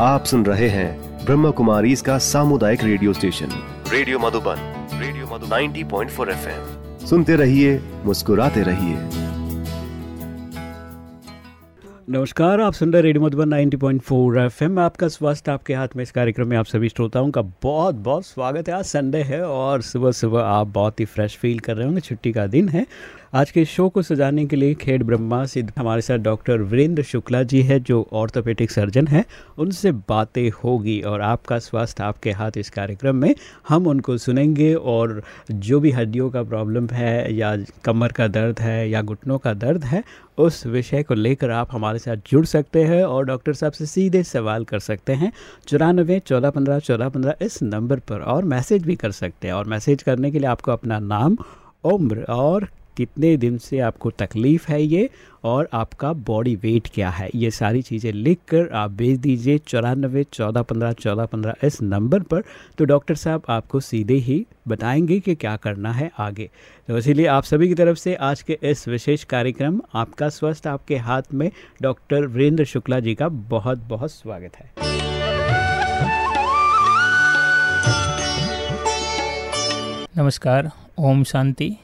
आप सुन रहे हैं ब्रह्म कुमारी इसका सामुदायिक radio station. Radio Madhuban radio Madhuban. 90.4 FM. सुनते रहिए मुस्कुराते रहिए। नमस्कार आप सुन रहे रेडियो मधुबन 90.4 एफएम। आपका स्वास्थ्य आपके हाथ में इस कार्यक्रम में आप सभी श्रोताओं का बहुत बहुत स्वागत है। आज संडे है और सुबह सुबह आप बहुत ही फ्रेश फील कर रहे होंगे। छुट्टी का दिन है। आज के शो को सजाने के लिए खेड ब्रह्मा सिद्ध हमारे साथ डॉक्टर वीरेंद्र शुक्ला जी है, जो ऑर्थोपेडिक सर्जन है। उनसे बातें होगी और आपका स्वास्थ्य आपके हाथ इस कार्यक्रम में हम उनको सुनेंगे और जो भी हड्डियों का प्रॉब्लम है या कमर का दर्द है या घुटनों का दर्द है, उस विषय को लेकर आप हमारे साथ जुड़ सकते हैं और डॉक्टर साहब से सीधे सवाल कर सकते हैं। चौरानबे चौदह पंद्रह चौदह पंद्रह इस नंबर पर और मैसेज भी कर सकते हैं और मैसेज करने के लिए आपको अपना नाम, उम्र और कितने दिन से आपको तकलीफ़ है ये और आपका बॉडी वेट क्या है? ये सारी चीज़ें लिख कर आप भेज दीजिए चौरानबे चौदह पंद्रह चौदह पंद्रह इस नंबर पर। तो डॉक्टर साहब आपको सीधे ही बताएँगे कि क्या करना है आगे। तो इसीलिए आप सभी की तरफ़ से आज के इस विशेष कार्यक्रम आपका स्वस्थ आपके हाथ में डॉक्टर वीरेंद्र शुक्ला जी का बहुत बहुत स्वागत है। नमस्कार, ओम शांति।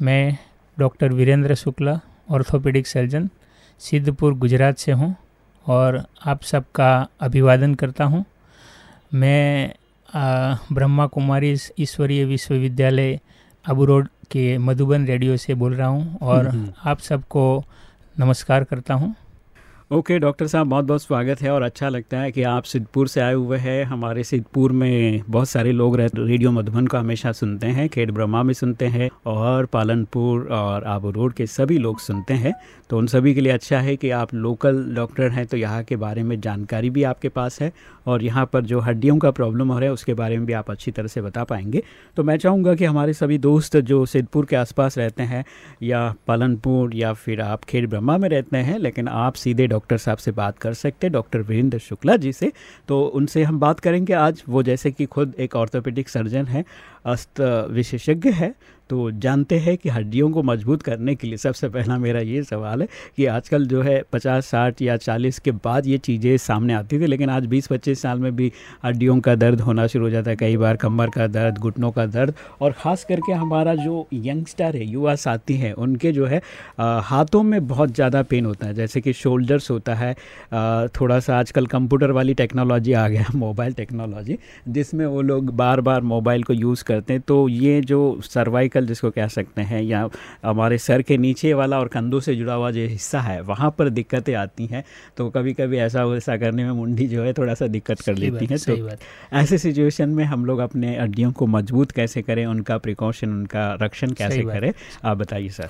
मैं doctor Virendra Shukla orthopaedic surgeon Siddhpur Gujarat से हूँ और आप सबका अभिवादन करता हूँ मैं ब्रह्मा कुमारी ईश्वरीय विश्वविद्यालय अबू रोड के मधुबन रेडियो से बोल रहा हूँ और हम्म, हम्म। आप सबको नमस्कार करता हूँ ओके okay, डॉक्टर साहब बहुत बहुत स्वागत है और अच्छा लगता है कि आप सिद्धपुर से आए हुए हैं। हमारे सिद्धपुर में बहुत सारे लोग रेडियो मधुबन को हमेशा सुनते हैं खेड ब्रह्मा में सुनते हैं और पालनपुर और आबू रोड के सभी लोग सुनते हैं। तो उन सभी के लिए अच्छा है कि आप लोकल डॉक्टर हैं तो यहाँ के बारे में जानकारी भी आपके पास है और यहाँ पर जो हड्डियों का प्रॉब्लम हो रहा है उसके बारे में भी आप अच्छी तरह से बता पाएँगे। तो मैं चाहूँगा कि हमारे सभी दोस्त जो सिद्धपुर के आसपास रहते हैं या पालनपुर या फिर आप खेड़ ब्रह्मा में रहते हैं लेकिन आप सीधे डॉक्टर साहब से बात कर सकते हैं, डॉक्टर वीरेंद्र शुक्ला जी से। तो उनसे हम बात करेंगे आज। वो जैसे कि खुद एक ऑर्थोपेडिक सर्जन है, अस्त विशेषज्ञ है। तो जानते हैं कि हड्डियों को मज़बूत करने के लिए सबसे पहला मेरा ये सवाल है कि आजकल जो है पचास, साठ या चालीस के बाद ये चीज़ें सामने आती थी, लेकिन आज बीस, पच्चीस साल में भी हड्डियों का दर्द होना शुरू हो जाता है। कई बार कमर का दर्द, घुटनों का दर्द और ख़ास करके हमारा जो यंगस्टर है, युवा साथी हैं, उनके जो है हाथों में बहुत ज़्यादा पेन होता है। जैसे कि शोल्डर्स होता है थोड़ा सा आजकल कंप्यूटर वाली टेक्नोलॉजी आ गया मोबाइल टेक्नोलॉजी जिसमें वो लोग बार बार मोबाइल को यूज़ करते हैं। तो ये जो सर्वाइकल सर्कल जिसको कह सकते हैं या हमारे सर के नीचे वाला और कंधों से जुड़ा हुआ जो हिस्सा है वहाँ पर दिक्कतें आती हैं तो कभी कभी ऐसा वैसा करने में मुंडी जो है थोड़ा सा दिक्कत कर लेती है। तो ऐसे सिचुएशन में हम लोग अपने हड्डियों को मज़बूत कैसे करें उनका प्रिकॉशन उनका रक्षण कैसे करें आप बताइए सर।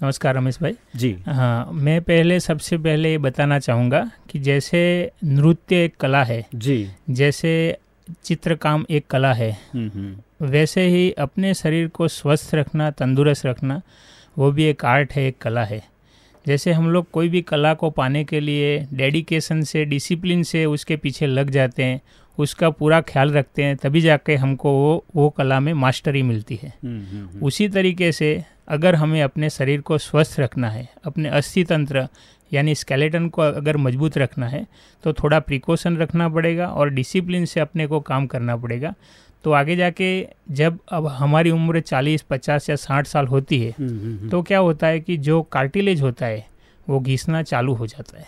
नमस्कार रमेश भाई। जी। हाँ मैं पहले सबसे पहले ये बताना चाहूँगा कि जैसे नृत्य एक कला है जी। जैसे चित्र काम एक कला है हम्म, हम्म। वैसे ही अपने शरीर को स्वस्थ रखना तंदुरुस्त रखना वो भी एक आर्ट है एक कला है। जैसे हम लोग कोई भी कला को पाने के लिए डेडिकेशन से डिसिप्लिन से उसके पीछे लग जाते हैं उसका पूरा ख्याल रखते हैं तभी जाके हमको वो वो कला में मास्टरी मिलती है। हम्म, उसी तरीके से अगर हमें अपने शरीर को स्वस्थ रखना है अपने अस्थि तंत्र यानी स्केलेटन को अगर मज़बूत रखना है तो थोड़ा प्रिकॉशन रखना पड़ेगा और डिसिप्लिन से अपने को काम करना पड़ेगा। तो आगे जाके जब अब हमारी उम्र 40, 50 या 60 साल होती है हम्म, हम्म, हम्म। तो क्या होता है कि जो कार्टिलेज होता है वो घिसना चालू हो जाता है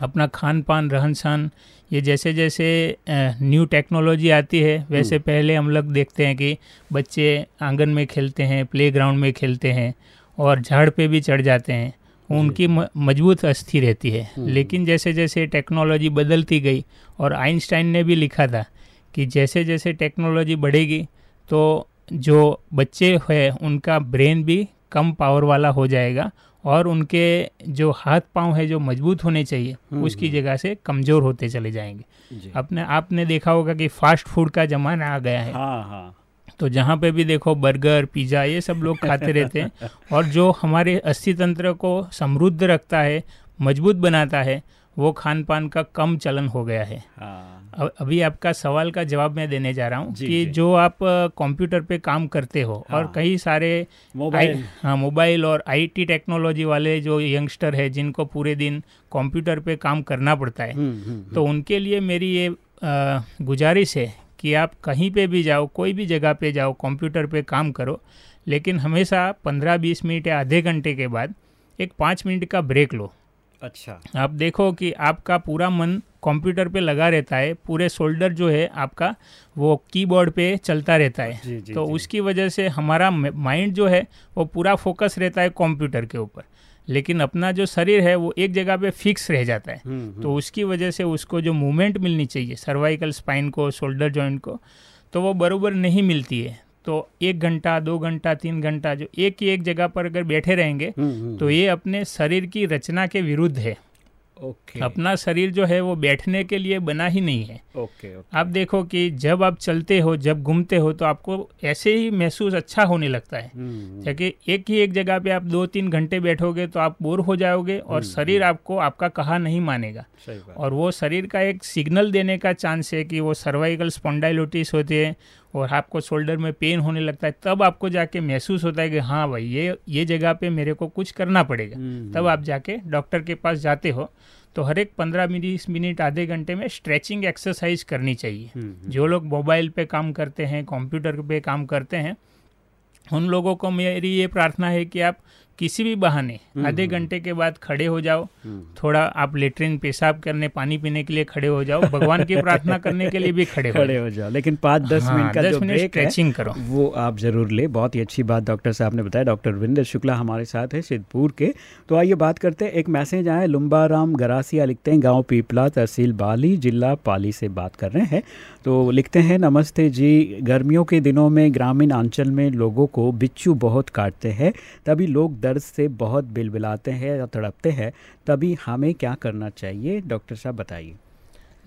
अपना खान पान रहन सहन ये जैसे जैसे न्यू टेक्नोलॉजी आती है वैसे पहले हम लोग देखते हैं कि बच्चे आँगन में खेलते हैं प्लेग्राउंड में खेलते हैं और झाड़ पे भी चढ़ जाते हैं उनकी मज़बूत अस्थि रहती है। लेकिन जैसे जैसे टेक्नोलॉजी बदलती गई और आइंस्टाइन ने भी लिखा था कि जैसे जैसे टेक्नोलॉजी बढ़ेगी तो जो बच्चे हैं उनका ब्रेन भी कम पावर वाला हो जाएगा और उनके जो हाथ पाँव है जो मज़बूत होने चाहिए हम्म, उसकी हम्म। जगह से कमज़ोर होते चले जाएँगे। अपने आपने देखा होगा कि फास्ट फ़ूड का ज़माना आ गया है। हाँ हाँ। तो जहाँ पे भी देखो बर्गर पिज़्ज़ा ये सब लोग खाते रहते हैं और जो हमारे अस्थि तंत्र को समृद्ध रखता है मज़बूत बनाता है वो खान पान का कम चलन हो गया है। हाँ। अभी आपका सवाल का जवाब मैं देने जा रहा हूँ कि जी. जो आप कंप्यूटर पे काम करते हो हाँ। और कई सारे मोबाइल हाँ मोबाइल और आईटी टेक्नोलॉजी वाले जो यंगस्टर है जिनको पूरे दिन कंप्यूटर पे काम करना पड़ता है हम्म, हम्म, तो उनके लिए मेरी ये गुजारिश है कि आप कहीं पे भी जाओ कोई भी जगह पे जाओ कंप्यूटर पे काम करो लेकिन हमेशा पंद्रह बीस मिनट या आधे घंटे के बाद एक पाँच मिनट का ब्रेक लो अच्छा आप देखो कि आपका पूरा मन कंप्यूटर पे लगा रहता है पूरे शोल्डर जो है आपका वो कीबोर्ड पे चलता रहता है। जी, जी, तो जी. उसकी वजह से हमारा माइंड जो है वो पूरा फोकस रहता है कंप्यूटर के ऊपर। लेकिन अपना जो शरीर है वो एक जगह पे फिक्स रह जाता है। हम्म, हम्म। तो उसकी वजह से उसको जो मूवमेंट मिलनी चाहिए सर्वाइकल स्पाइन को शोल्डर जॉइंट को तो वो बरोबर नहीं मिलती है। तो एक घंटा दो घंटा तीन घंटा जो एक ही एक जगह पर अगर बैठे रहेंगे हम्म, तो ये अपने शरीर की रचना के विरुद्ध है। Okay okay. अपना शरीर जो है वो बैठने के लिए बना ही नहीं है। ओके, okay, ओके आप देखो कि जब आप चलते हो जब घूमते हो तो आपको ऐसे ही महसूस अच्छा होने लगता है। क्योंकि हम्म, हम्म। एक ही एक जगह पे आप दो तीन घंटे बैठोगे तो आप बोर हो जाओगे और हम्म, शरीर आपको आपका कहा नहीं मानेगा। और वो शरीर का एक सिग्नल देने का चांस है कि वो सर्वाइकल स्पॉन्डाइलोटिस होते हैं और आपको शोल्डर में पेन होने लगता है तब आपको जाके महसूस होता है कि हाँ भाई ये ये जगह पे मेरे को कुछ करना पड़ेगा। हम्म, तब हम्म। आप जाके डॉक्टर के पास जाते हो तो हर एक पंद्रह बीस मिनट आधे घंटे में स्ट्रेचिंग एक्सरसाइज करनी चाहिए। हम्म, जो लोग मोबाइल पे काम करते हैं कंप्यूटर पे काम करते हैं उन लोगों को मेरी ये प्रार्थना है कि आप किसी भी बहाने हम्म, आधे हम्म। घंटे के बाद खड़े हो जाओ। हम्म। थोड़ा आप लेटरिन पेशाब करने पानी पीने के लिए खड़े हो जाओ। भगवान की प्रार्थना करने के लिए भी खड़े खड़े हो जाओ। लेकिन पाँच दस हाँ, मिनट का जो ब्रेक स्ट्रेचिंग करो। वो आप ज़रूर ले। बहुत ही अच्छी बात डॉक्टर साहब ने बताया। डॉक्टर विंदर शुक्ला हमारे साथ है सिद्धपुर के। तो आइए बात करते हैं। एक मैसेज आया लुम्बाराम गरासिया लिखते हैं गाँव पीपला तहसील बाली जिला पाली से बात कर रहे हैं। तो लिखते हैं नमस्ते जी गर्मियों के दिनों में ग्रामीण अंचल में लोगों को बिच्छू बहुत काटते हैं तभी लोग दर्द से बहुत बिलबिलाते हैं या तड़पते हैं तभी हमें क्या करना चाहिए? डॉक्टर साहब बताइए।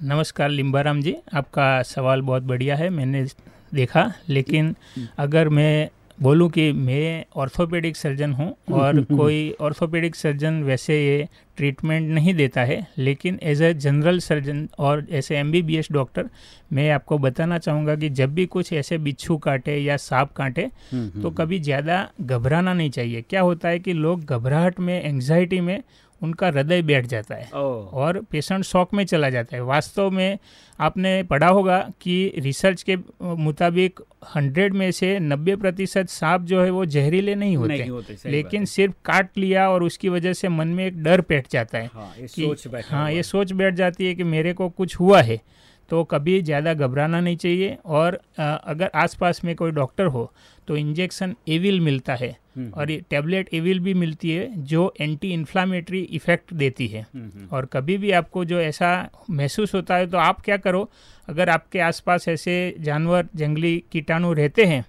नमस्कार लिम्बाराम जी आपका सवाल बहुत बढ़िया है मैंने देखा लेकिन अगर मैं बोलूँ कि मैं ऑर्थोपेडिक सर्जन हूँ और कोई ऑर्थोपेडिक सर्जन वैसे ये ट्रीटमेंट नहीं देता है लेकिन एज ए जनरल सर्जन और ऐसे एम डॉक्टर मैं आपको बताना चाहूँगा कि जब भी कुछ ऐसे बिच्छू काटे या सांप काटे तो कभी ज़्यादा घबराना नहीं चाहिए। क्या होता है कि लोग घबराहट में एंग्जाइटी में उनका हृदय बैठ जाता है। और पेशेंट शौक में चला जाता है। वास्तव में आपने पढ़ा होगा कि रिसर्च के मुताबिक हंड्रेड में से नब्बे प्रतिशत सांप जो है वो जहरीले नहीं होते, नहीं होते लेकिन सिर्फ़ काट लिया और उसकी वजह से मन में एक डर बैठ जाता है हाँ, ये सोच हाँ ये सोच बैठ जाती है कि मेरे को कुछ हुआ है। तो कभी ज़्यादा घबराना नहीं चाहिए और अगर आसपास में कोई डॉक्टर हो तो इंजेक्शन एविल मिलता है हम्म, और ये टैबलेट एविल भी मिलती है जो एंटी इन्फ्लामेटरी इफ़ेक्ट देती है। हम्म, हम्म। और कभी भी आपको जो ऐसा महसूस होता है तो आप क्या करो अगर आपके आसपास ऐसे जानवर जंगली कीटाणु रहते हैं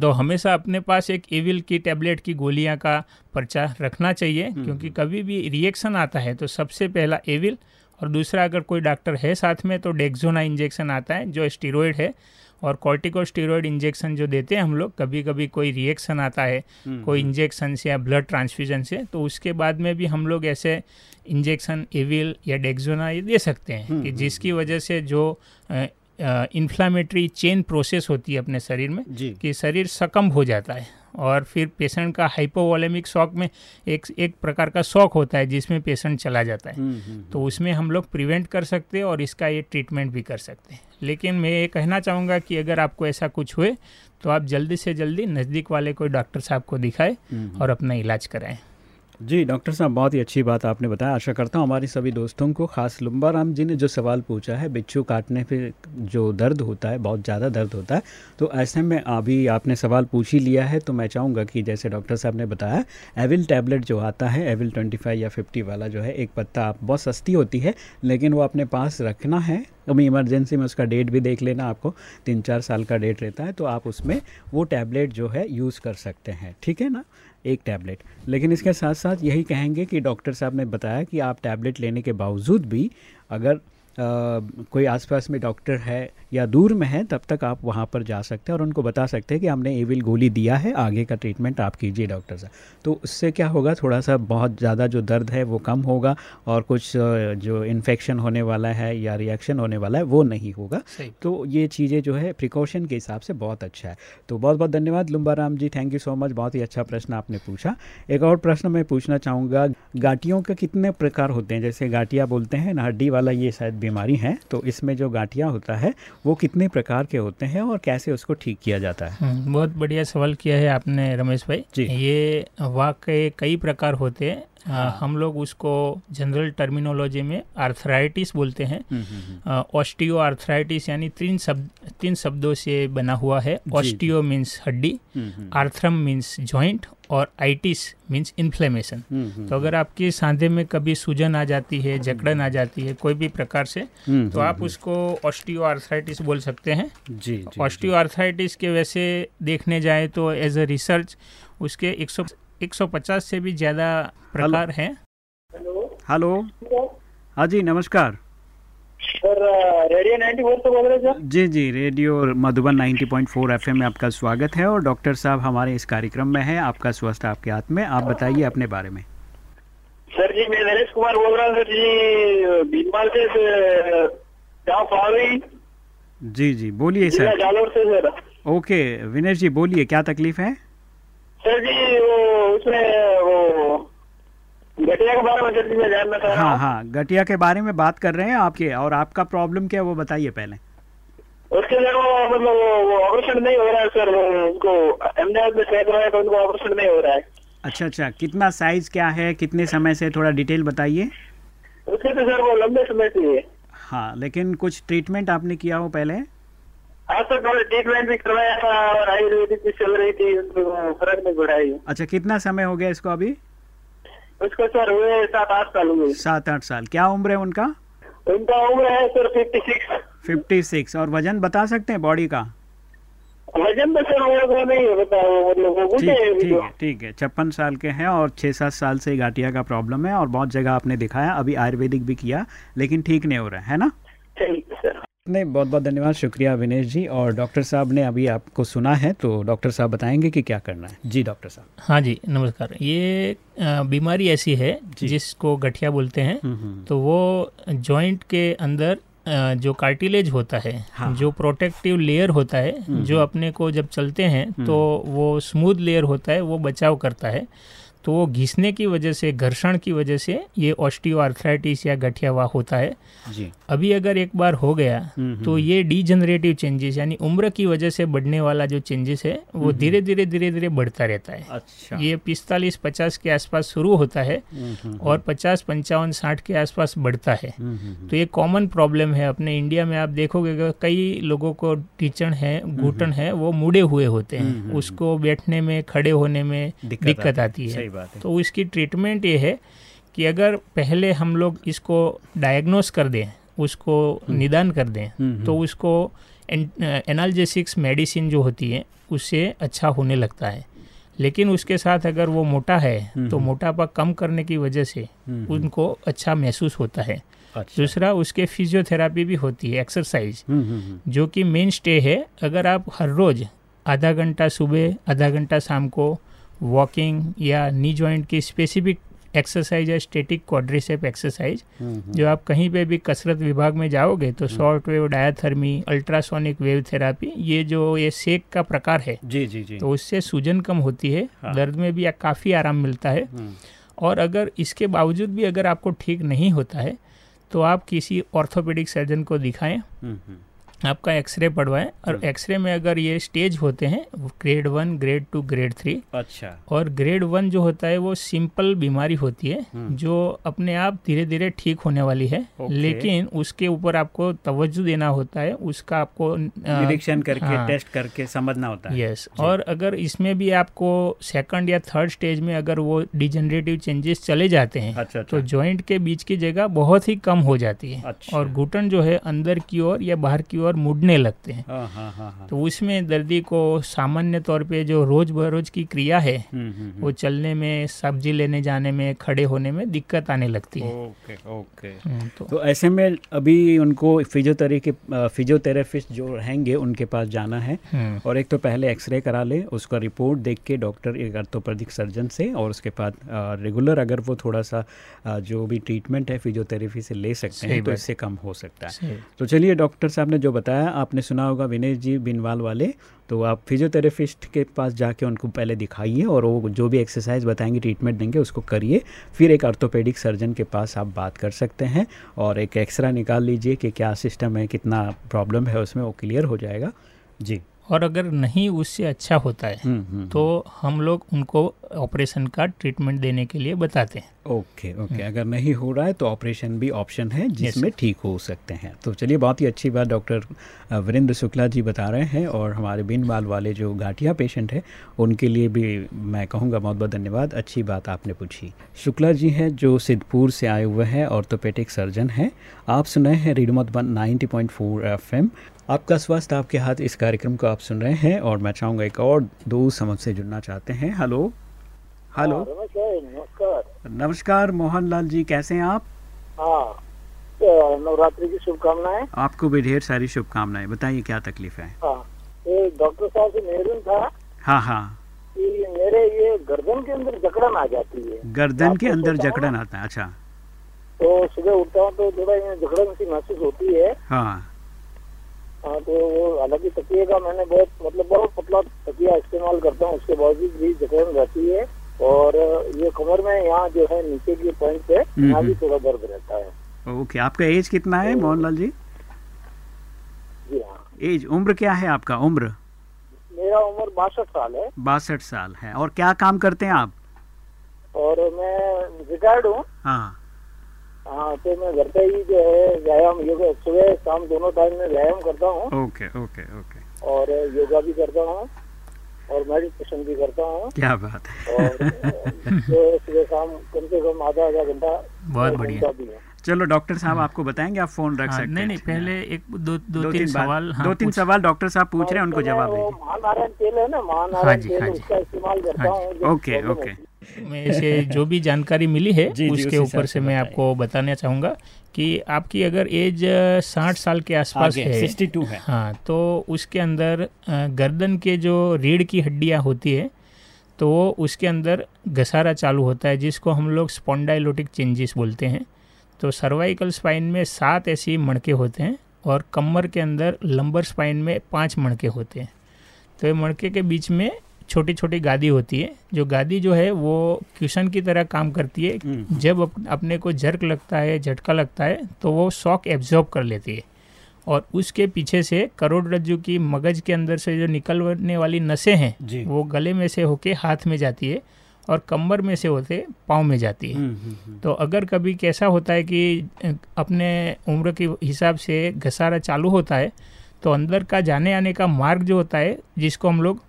तो हमेशा अपने पास एक एविल की टैबलेट की गोलियाँ का पर्चा रखना चाहिए क्योंकि कभी भी रिएक्शन आता है तो सबसे पहला एविल और दूसरा अगर कोई डॉक्टर है साथ में तो डेक्जोना इंजेक्शन आता है जो स्टीरोइड है। और कॉर्टिको कॉर्टिकोस्टीरोइड इंजेक्शन जो देते हैं हम लोग कभी कभी कोई रिएक्शन आता है हम्म, कोई इंजेक्शन हम्म। से या ब्लड ट्रांसफ्यूजन से तो उसके बाद में भी हम लोग ऐसे इंजेक्शन एविल या डेक्जोना ये दे सकते हैं हम्म, कि जिसकी वजह से जो इन्फ्लामेटरी चेन प्रोसेस होती है अपने शरीर में कि शरीर सकम हो जाता है। और फिर पेशेंट का हाइपोवॉलेमिक शॉक में एक एक प्रकार का शॉक होता है जिसमें पेशेंट चला जाता है। हम्म, हम्म, तो उसमें हम लोग प्रिवेंट कर सकते हैं और इसका ये ट्रीटमेंट भी कर सकते हैं। लेकिन मैं ये कहना चाहूँगा कि अगर आपको ऐसा कुछ हुए तो आप जल्दी से जल्दी नज़दीक वाले कोई डॉक्टर साहब को दिखाएँ हम्म, और अपना इलाज कराएँ। जी, डॉक्टर साहब, बहुत ही अच्छी बात आपने बताया। आशा करता हूँ हमारी सभी दोस्तों को, खास लुम्बा राम जी ने जो सवाल पूछा है, बिच्छू काटने पे जो दर्द होता है, बहुत ज़्यादा दर्द होता है तो ऐसे में अभी आपने सवाल पूछ ही लिया है तो मैं चाहूँगा कि जैसे डॉक्टर साहब ने बताया, एविल टैबलेट जो आता है, एविल ट्वेंटी या फिफ्टी वाला जो है, एक पत्ता बहुत सस्ती होती है, लेकिन वो अपने पास रखना है, कभी इमरजेंसी में उसका डेट भी देख लेना आपको, तीन चार साल का डेट रहता है तो आप उसमें वो टैबलेट जो है, यूज़ कर सकते हैं, ठीक है ना? एक टैबलेट लेकिन इसके साथ साथ यही कहेंगे कि डॉक्टर साहब ने बताया कि आप टैबलेट लेने के बावजूद भी अगर कोई आसपास में डॉक्टर है या दूर में है तब तक आप वहाँ पर जा सकते हैं और उनको बता सकते हैं कि हमने एविल गोली दिया है आगे का ट्रीटमेंट आप कीजिए डॉक्टर साहब। तो उससे क्या होगा थोड़ा सा बहुत ज़्यादा जो दर्द है वो कम होगा और कुछ जो इन्फेक्शन होने वाला है या रिएक्शन होने वाला है वो नहीं होगा। तो ये चीज़ें जो है प्रिकॉशन के हिसाब से बहुत अच्छा है। तो बहुत बहुत धन्यवाद Lumbaram ji thank you so much बहुत ही अच्छा प्रश्न आपने पूछा। एक और प्रश्न मैं पूछना चाहूँगा गाटियों के कितने प्रकार होते हैं? जैसे गांठिया बोलते हैं ना हड्डी वाला ये शायद बीमारी है तो इसमें जो गांठिया होता है वो कितने प्रकार के होते हैं और कैसे उसको ठीक किया जाता है? हम्म, बहुत बढ़िया सवाल किया है आपने रमेश भाई। जी। ये वाकई कई प्रकार होते हैं। हाँ। हम लोग उसको जनरल टर्मिनोलॉजी में आर्थराइटिस बोलते हैं। ऑस्टियो आर्थराइटिस यानी तीन शब्द तीन शब्दों से बना हुआ है। ऑस्टियो मीन्स हड्डी आर्थ्रम मीन्स जॉइंट और आइटिस मीन्स इन्फ्लेमेशन तो अगर आपके सांधे में कभी सूजन आ जाती है जकड़न आ जाती है कोई भी प्रकार से तो आप उसको ऑस्टियो आर्थराइटिस बोल सकते हैं। जी ऑस्टियो आर्थराइटिस के वैसे देखने जाए तो एज अ रिसर्च उसके 100 150 से भी ज़्यादा प्रकार हैं। हेलो। हाँ जी नमस्कार। सर रेडियो 94 से बोल रहे सर? जी जी रेडियो मधुबन 90.4 एफएम में आपका स्वागत है और डॉक्टर साहब हमारे इस कार्यक्रम में है। आपका स्वास्थ्य आपके हाथ में। आप बताइए अपने बारे में। सर जी मैं नरेश कुमार बोल रहा हूँ सर जी। से जी जी बोलिए सर। जालोर से सर। ओके विनेश जी बोलिए क्या तकलीफ़ है? सर जी वो उसमें वो गटिया के बारे में जानना चाह हाँ हाँ गटिया के बारे में बात कर रहे हैं आपके और आपका प्रॉब्लम क्या है वो बताइए पहले। उसके सर वो मतलब वो ऑपरेशन नहीं हो रहा है सर उनको अहमदाबाद में सेट रहा है तो उनको ऑपरेशन नहीं हो रहा है। अच्छा अच्छा कितना साइज़ क्या है कितने समय से थोड़ा डिटेल बताइए। उसके तो सर वो लंबे समय से है हाँ। लेकिन कुछ ट्रीटमेंट आपने किया हो पहले? हाँ सर ट्रीटमेंट भी करवाया था और आयुर्वेदिक भी चल रही थी फ़र्क नहीं पड़ा अच्छा कितना समय हो गया इसको अभी? उसको सर हुए सात आठ साल हुए। सात आठ साल। क्या उम्र है उनका? उनका उम्र है sir fifty six fifty six और वज़न बता सकते हैं बॉडी का? वज़न तो सर वो नहीं है मतलब ठीक है ठीक है छप्पन साल के हैं और छः सात साल से गाठिया का प्रॉब्लम है और बहुत जगह आपने दिखाया अभी आयुर्वेदिक भी किया लेकिन ठीक नहीं हो रहा है ना? नहीं बहुत बहुत धन्यवाद। शुक्रिया विनेश जी और डॉक्टर साहब ने अभी आपको सुना है तो डॉक्टर साहब बताएँगे कि क्या करना है। जी डॉक्टर साहब। हाँ जी नमस्कार। ये बीमारी ऐसी है जिसको गठिया बोलते हैं। हम्म, हम्म। तो वो जॉइंट के अंदर जो कार्टिलेज होता है हाँ, जो प्रोटेक्टिव लेयर होता है हम्म, जो अपने को जब चलते हैं तो वो स्मूथ लेयर होता है वो बचाव करता है। तो वो घिसने की वजह से घर्षण की वजह से ये ऑस्टियो आर्थराइटिस या गठियावा होता है। जी। अभी अगर एक बार हो गया हम्म, हम्म, तो हम्म। ये डी जनरेटिव चेंजेस यानी उम्र की वजह से बढ़ने वाला जो चेंजेस है वो धीरे धीरे धीरे धीरे बढ़ता रहता है। अच्छा। ये पिस्तालीस पचास के आसपास शुरू होता है और पचास पंचावन साठ के आसपास बढ़ता है। तो ये कॉमन प्रॉब्लम है। अपने इंडिया में आप देखोगे कई लोगों को टीचण है घुटन है वो मुड़े हुए होते हैं। उसको बैठने में खड़े होने में दिक्कत आती है। बात है। तो इसकी ट्रीटमेंट ये है कि अगर पहले हम लोग इसको डायग्नोस कर दें उसको हम्म। निदान कर दें हम्म, तो हम्म। उसको एनाल्जेसिक्स मेडिसिन जो होती है उससे अच्छा होने लगता है। लेकिन उसके साथ अगर वो मोटा है तो मोटापा कम करने की वजह से उनको अच्छा महसूस होता है। अच्छा। दूसरा उसके फिजियोथेरापी भी होती है एक्सरसाइज जो कि मेन स्टे है अगर आप हर रोज आधा घंटा सुबह आधा घंटा शाम को वॉकिंग या नी जॉइंट की स्पेसिफिक एक्सरसाइज है स्टेटिक क्वाड्रिसेप एक्सरसाइज जो आप कहीं पे भी कसरत विभाग में जाओगे तो short wave diathermy ultrasonic wave therapy ये जो ये सेक का प्रकार है जी जी जी तो उससे सूजन कम होती है हाँ। दर्द में भी काफ़ी आराम मिलता है हम्म। और अगर इसके बावजूद भी अगर आपको ठीक नहीं होता है तो आप किसी ऑर्थोपेडिक सर्जन को दिखाएँ हम्म, हम्म। आपका एक्सरे पढ़वाएँ और एक्सरे हम्म। में अगर ये स्टेज होते हैं grade one grade two grade three अच्छा और ग्रेड वन जो होता है वो सिंपल बीमारी होती है हम्म। जो अपने आप धीरे धीरे ठीक होने वाली है लेकिन उसके ऊपर आपको तवज्जो देना होता है उसका आपको निरीक्षण करके हाँ, टेस्ट करके समझना होता है यस और अगर इसमें भी आपको सेकंड या थर्ड स्टेज में अगर वो डिजेनरेटिव चेंजेस चले जाते हैं अच्छा, तो ज्वाइंट अच्छा। के बीच की जगह बहुत ही कम हो जाती है अच्छा। और घुटन जो है अंदर की ओर या बाहर की ओर मुड़ने लगते हैं। हाँ, हाँ, हाँ, तो उसमें दर्दी को सामान्य तौर पे जो रोज बरोज की क्रिया है हम्म, हम्म, हम्म। वो चलने में सब्ज़ी लेने जाने में खड़े होने में दिक्कत आने लगती है। Okay okay. तो, तो ऐसे में अभी उनको फिजियोथेरेपी के फिजियोथेरेपिस्ट जो रहेंगे उनके पास जाना है। और एक तो पहले एक्सरे करा ले उसका रिपोर्ट देख के डॉक्टर एक अर्थोपैडिक सर्जन से और उसके बाद रेगुलर अगर वो थोड़ा सा जो भी ट्रीटमेंट है फिजियोथेरेपी से ले सकते हैं तो इससे कम हो सकता है। तो चलिए डॉक्टर साहब ने जो बताया, आपने सुना होगा विनेश जी बिनवाल वाले तो आप फिजियोथेरेपिस्ट के पास जाके उनको पहले दिखाइए और वो जो भी एक्सरसाइज बताएँगे ट्रीटमेंट देंगे, उसको करिए। फिर एक आर्थोपेडिक सर्जन के पास आप बात कर सकते हैं और एक एक्सरा निकाल लीजिए कि क्या सिस्टम है, कितना प्रॉब्लम है, उसमें वो क्लियर हो जाएगा। जी। और अगर नहीं उससे अच्छा होता है हम्म, हम्म, तो हम्म। हम लोग उनको ऑपरेशन का ट्रीटमेंट देने के लिए बताते हैं। ओके ओके अगर नहीं हो रहा है तो ऑपरेशन भी ऑप्शन है जिसमें ठीक हो सकते हैं। तो चलिए बहुत ही अच्छी बात डॉक्टर वीरेंद्र शुक्ला जी बता रहे हैं और हमारे बिन बाल वाले जो घाटिया पेशेंट है उनके लिए भी मैं कहूँगा बहुत बहुत धन्यवाद। अच्छी बात आपने पूछी। शुक्ला जी हैं जो सिद्धपुर से आए हुए हैं ऑर्थोपेटिक सर्जन हैं। आप सुनाए हैं रेडमोट one ninety point four F M आपका स्वास्थ्य आपके हाथ इस कार्यक्रम को आप सुन रहे हैं और मैं चाहूँगा एक और दो समझ से जुड़ना चाहते हैं। हेलो। हेलो। हाँ, नमस्कार नमस्कार। मोहन लाल जी कैसे हैं आप? हाँ, नवरात्रि की शुभकामनाएँ। आपको भी ढेर सारी शुभकामनाएँ। बताइए क्या तकलीफ़ है? हाँ, डॉक्टर साहब से मेरून था हाँ हाँ। मेरे ये गर्दन के अंदर जकड़न आ जाती है। गर्दन के अंदर जकड़न आता है अच्छा। तो सुबह उठता हूँ तो थोड़ा जकड़न सी महसूस होती है। हाँ। हाँ तो वो हालाँकि तकिए का मैंने बहुत मतलब बहुत पतला तकिया इस्तेमाल करता हूँ उसके बावजूद भी जकड़न रहती है। और ये कमर में यहाँ जो है नीचे की पॉइंट पे हम्म, यहाँ भी हम्म। थोड़ा दर्द रहता है। ओके आपका एज कितना है तो, मोहनलाल जी? जी हाँ। एज उम्र क्या है आपका उम्र? मेरा उम्र बासठ साल है। बासठ साल है। और क्या काम करते हैं आप? और मैं रिटायर्ड हूँ। हाँ। हाँ तो मैं घर पे ही जो है व्यायाम योगा सुबह शाम दोनों टाइम में व्यायाम करता हूँ। Okay okay okay. और योगा भी करता हूँ और मेडिटेशन भी करता हूँ। क्या बात है। और तो सुबह शाम कम से कम आधा आधा घंटा बहुत बढ़िया। चलो डॉक्टर साहब आपको बताएँगे आप फ़ोन रख हाँ, सकते हैं। नहीं नहीं पहले एक दो दो, दो तीन सवाल हाँ, दो तीन सवाल डॉक्टर साहब पूछ रहे हैं उनको जवाब दीजिए। महानारायण तेल है ना महानारायण हाँ तेल उसका इस्तेमाल करता हूँ ओके ओके। में से जो भी जानकारी मिली है जी, उसके ऊपर से मैं आपको बताना चाहूँगा कि आपकी अगर एज साठ साल के आसपास है सिक्सटी टू है। हाँ तो उसके अंदर गर्दन के जो रीढ़ की हड्डियाँ होती है तो वो उसके अंदर घसारा चालू होता है जिसको हम लोग स्पॉन्डाइलोटिक चेंजेस बोलते हैं। तो सर्वाइकल स्पाइन में सात ऐसी मणके होते हैं और कमर के अंदर लंबर स्पाइन में पाँच मणके होते हैं। तो ये मणके के बीच में छोटी छोटी गादी होती है जो गादी जो है वो क्यूशन की तरह काम करती है। हम्म। जब अपने को जर्क लगता है झटका लगता है तो वो शॉक एब्जॉर्ब कर लेती है। और उसके पीछे से करोड़ रज्जु की मगज के अंदर से जो निकलने वाली नसें हैं वो गले में से होके हाथ में जाती है और कमर में से होते पाँव में जाती है। हम्म, हम्म, तो अगर कभी कैसा होता है कि अपने उम्र के हिसाब से घसारा चालू होता है तो अंदर का जाने आने का मार्ग जो होता है जिसको हम लोग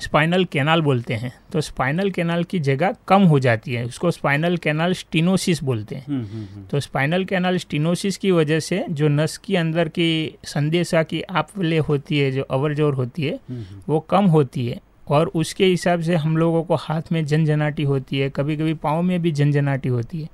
स्पाइनल कैनाल बोलते हैं। तो स्पाइनल कैनाल की जगह कम हो जाती है। उसको स्पाइनल कैनाल स्टिनोसिस बोलते हैं। हम्म, हम्म, हम्म। तो स्पाइनल कैनाल स्टिनोसिस की वजह से जो नस की अंदर की संदेशा की आपले होती है जो अवर ज़ोर होती है वो कम होती है। और उसके हिसाब से हम लोगों को हाथ में झंझनाटी होती है। कभी कभी पाँव में भी झंझनाटी होती है।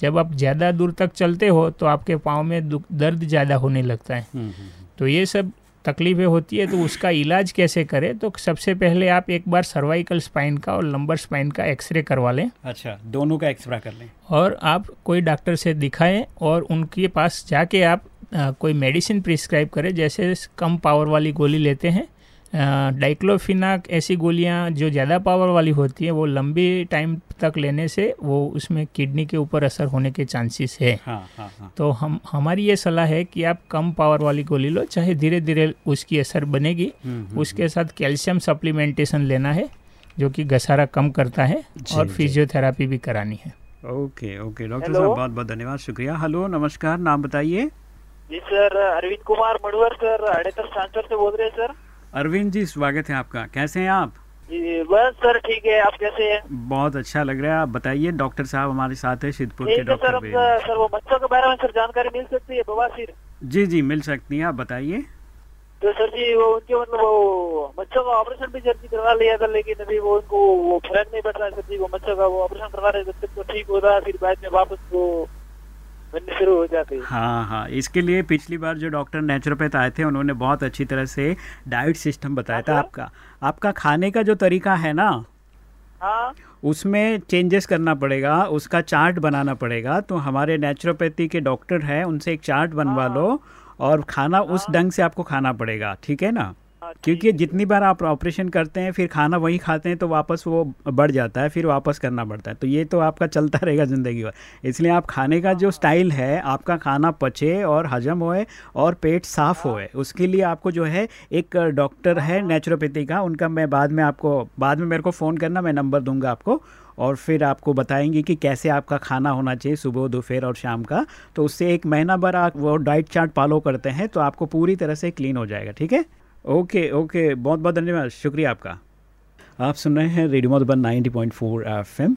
जब आप ज़्यादा दूर तक चलते हो तो आपके पाँव में दर्द ज़्यादा होने लगता है। तो ये सब तकलीफें होती है तो उसका इलाज कैसे करें? तो सबसे पहले आप एक बार सर्वाइकल स्पाइन का और लंबर स्पाइन का एक्सरे करवा लें। अच्छा दोनों का एक्सरे कर लें। और आप कोई डॉक्टर से दिखाएँ और उनके पास जाके आप आ, कोई मेडिसिन प्रिस्क्राइब करें जैसे कम पावर वाली गोली लेते हैं डाइक्लोफिनाक ऐसी गोलियाँ जो ज़्यादा पावर वाली होती हैं वो लंबी टाइम तक लेने से वो उसमें किडनी के ऊपर असर होने के चांसेस है। हाँ, हाँ, हाँ. तो हम हमारी ये सलाह है कि आप कम पावर वाली गोली लो चाहे धीरे धीरे उसकी असर बनेगी। हम्म, हम्म, उसके हम्म। साथ कैल्शियम सप्लीमेंटेशन लेना है जो कि घसारा कम करता है और फिजियोथेरापी भी करानी है। Okay okay. डॉक्टर साहब बहुत बहुत धन्यवाद शुक्रिया। हेलो नमस्कार नाम बताइए। जी सर अरविंद कुमार मड़ुअर सर अड़ेतर से बोल रहे हैं सर। अरविंद जी स्वागत है आपका। कैसे हैं आप? बस सर ठीक है। आप कैसे हैं? बहुत अच्छा लग रहा है। आप बताइए डॉक्टर साहब हमारे साथ है सिद्धपुर के डॉक्टर सर, सर वो बच्चों के बारे में सर जानकारी मिल सकती है बवासीर? जी जी मिल सकती हैं। आप बताइए। तो सर जी वो उनके मतलब वो बच्चों का ऑपरेशन भी जल्दी करवा लिया था लेकिन अभी वो उनको वो फ़र्क नहीं पड़ रहा सर जी वो बच्चों का वो ऑपरेशन करवा रहे जब तक तो ठीक हो रहा फिर बाद में वापस वो बनने शुरू हो जाते हाँ हाँ इसके लिए पिछली बार जो डॉक्टर नेचुरोपैथ आए थे उन्होंने बहुत अच्छी तरह से डाइट सिस्टम बताया था अच्छा। आपका आपका खाने का जो तरीका है ना हाँ उसमें चेंजेस करना पड़ेगा उसका चार्ट बनाना पड़ेगा तो हमारे नेचुरोपैथी के डॉक्टर हैं उनसे एक चार्ट बनवा हाँ। लो और खाना उस हाँ। ढंग से आपको खाना पड़ेगा ठीक है ना हाँ, क्योंकि जितनी बार आप ऑपरेशन करते हैं, फिर खाना वही खाते हैं तो वापस वो बढ़ जाता है, फिर वापस करना पड़ता है। तो ये तो आपका चलता रहेगा ज़िंदगी भर। इसलिए आप खाने का जो स्टाइल है, आपका खाना पचे और हजम होए और पेट साफ़ होए, उसके लिए आपको जो है एक डॉक्टर है नेचुरोपैथी का, उनका मैं बाद में आपको, बाद में मेरे को फ़ोन करना, मैं नंबर दूँगा आपको और फिर आपको बताएँगे कि कैसे आपका खाना होना चाहिए सुबह, दोपहर और शाम का। तो उससे एक महीना भर आप वो डाइट चार्ट फॉलो करते हैं तो आपको पूरी तरह से क्लीन हो जाएगा, ठीक है? ओके ओके, बहुत बहुत धन्यवाद, शुक्रिया आपका। आप सुन रहे हैं रेडियो मधुबन 90.4 एफएम।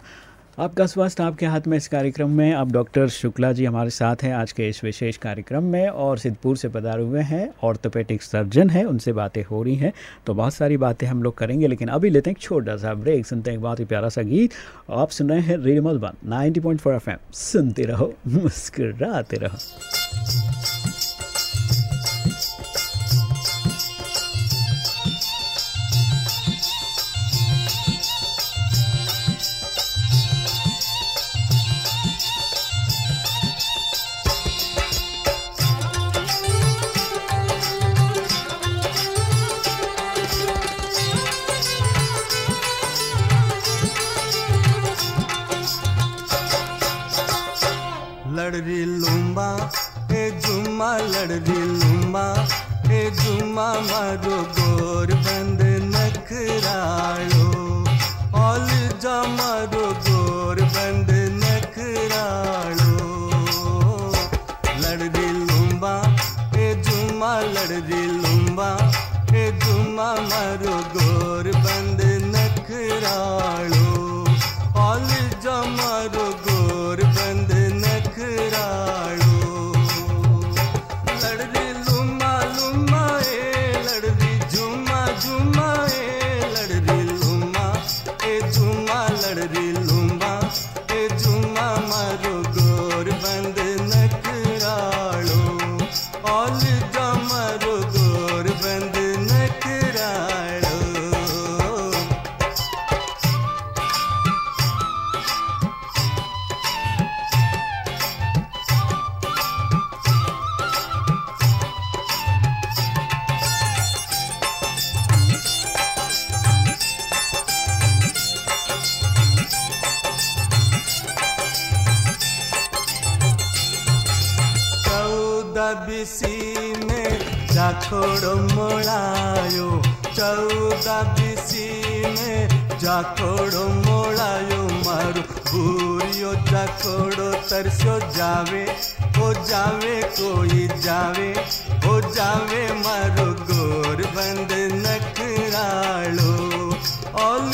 आपका स्वास्थ्य, आपके हाथ में इस कार्यक्रम में। अब डॉक्टर शुक्ला जी हमारे साथ हैं आज के इस विशेष कार्यक्रम में और सिद्धपुर से पधारे हुए हैं ऑर्थोपेटिक सर्जन हैं, उनसे बातें हो रही हैं। तो बहुत सारी बातें हम लोग करेंगे, लेकिन अभी लेते हैं एक छोटा सा ब्रेक। सुनते हैं एक बहुत ही प्यारा सा गीत। आप सुन रहे हैं रेडियो मधुबन नाइनटी पॉइंट सुनते रहो, मुस्कराते रहो। बिसी में जाखोड़ो मोड़ायो मारो। भूरियो जाखोड़ो तरसो जावे, हो जावे कोई जावे, हो जावे मारो गोर बंद नखरालो। ओल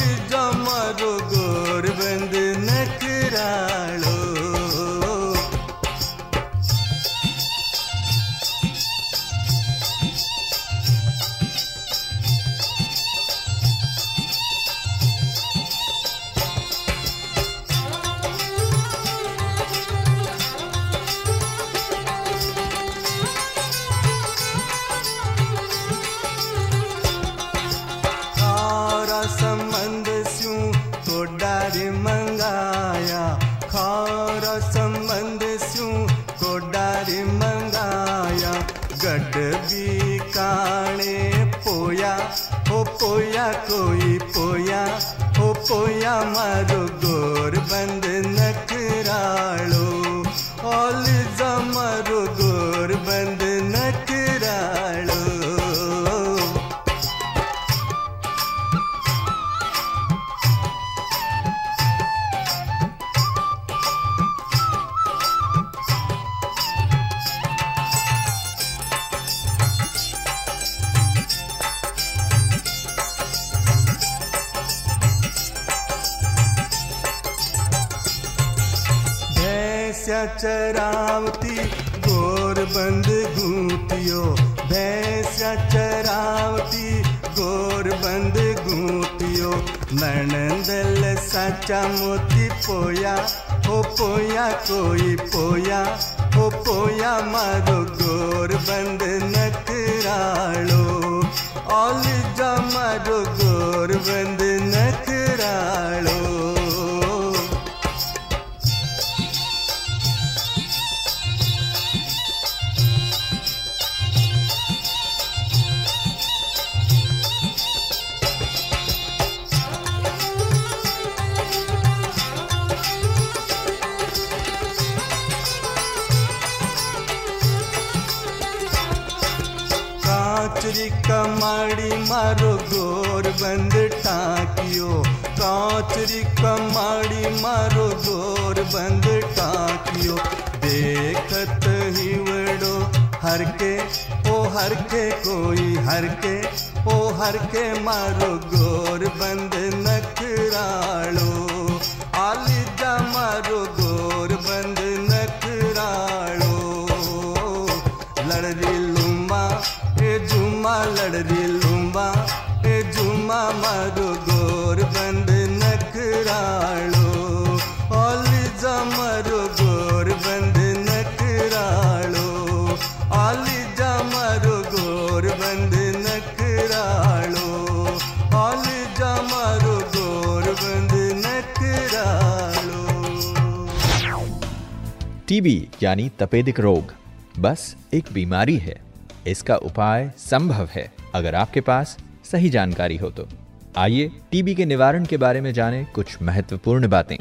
चरावती, गोर बंद घूटियो। भैंसा चरावती, गोर बंद घूटियो। नणंदल साचा मोती पोया, हो पोया कोई पोया, हो पोया मारो गोर बंद नखराड़ो ऑल जा मारो गोर बंद कमाड़ी मारो गोर बंद टाकियो। कांचरी कमाड़ी मारो गोर बंद टाकियो। देखत ही वड़ो हर के ओ हर के कोई हर के ओ हर के मारो गोर बंद नखराड़ो आली जा मारो मारो गोर बंद नखराड़ो ओली जा गोर बंद मारो गोर बंद मारो गोर बंद टीबी यानी तपेदिक रोग, बस एक बीमारी है। इसका उपाय संभव है, अगर आपके पास सही जानकारी हो तो। आइए टीबी के निवारण के बारे में जानें कुछ महत्वपूर्ण बातें।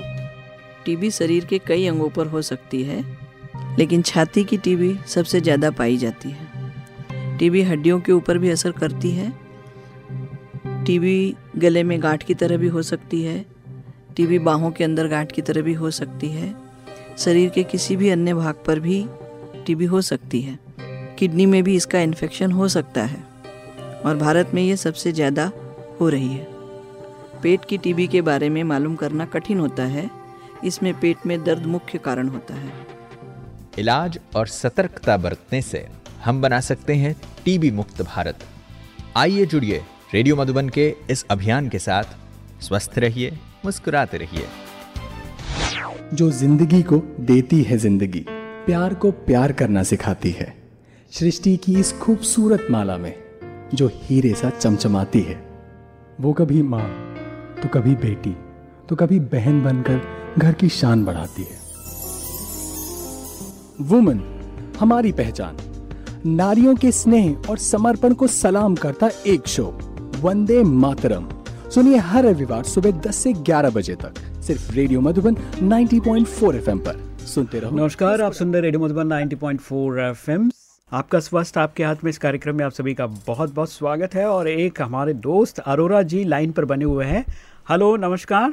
टीबी शरीर के कई अंगों पर हो सकती है, लेकिन छाती की टीबी सबसे ज़्यादा पाई जाती है। टीबी हड्डियों के ऊपर भी असर करती है। टीबी गले में गांठ की तरह भी हो सकती है। टीबी बाहों के अंदर गांठ की तरह भी हो सकती है। शरीर के किसी भी अन्य भाग पर भी टीबी हो सकती है। किडनी में भी इसका इन्फेक्शन हो सकता है। और भारत में ये सबसे ज़्यादा हो रही है। पेट की टीबी के बारे में मालूम करना कठिन होता है। इसमें पेट में दर्द मुख्य कारण होता है। इलाज और सतर्कता बरतने से हम बना सकते हैं टीबी मुक्त भारत। आइए जुड़िए रेडियो मधुबन के इस अभियान के साथ। स्वस्थ रहिए मुस्कुराते रहिए। जो ज़िंदगी को देती है ज़िंदगी प्यार को प्यार करना सिखाती है। सृष्टि की इस खूबसूरत माला में जो हीरे सा चमचमाती है। वो कभी माँ तो कभी बेटी तो कभी बहन बनकर घर की शान बढ़ाती है। वुमन हमारी पहचान। नारियों के स्नेह और समर्पण को सलाम करता एक शो, वंदे मातरम। सुनिए हर रविवार सुबह 10 से 11 बजे तक, सिर्फ़ रेडियो मधुबन 90.4 एफएम पर। सुनते रहो। नमस्कार, आप सुन रहे रेडियो मधुबन 90.4 एफएम। आपका स्वास्थ्य आपके हाथ में इस कार्यक्रम में आप सभी का बहुत बहुत स्वागत है और एक हमारे दोस्त अरोरा जी लाइन पर बने हुए हैं। हेलो नमस्कार।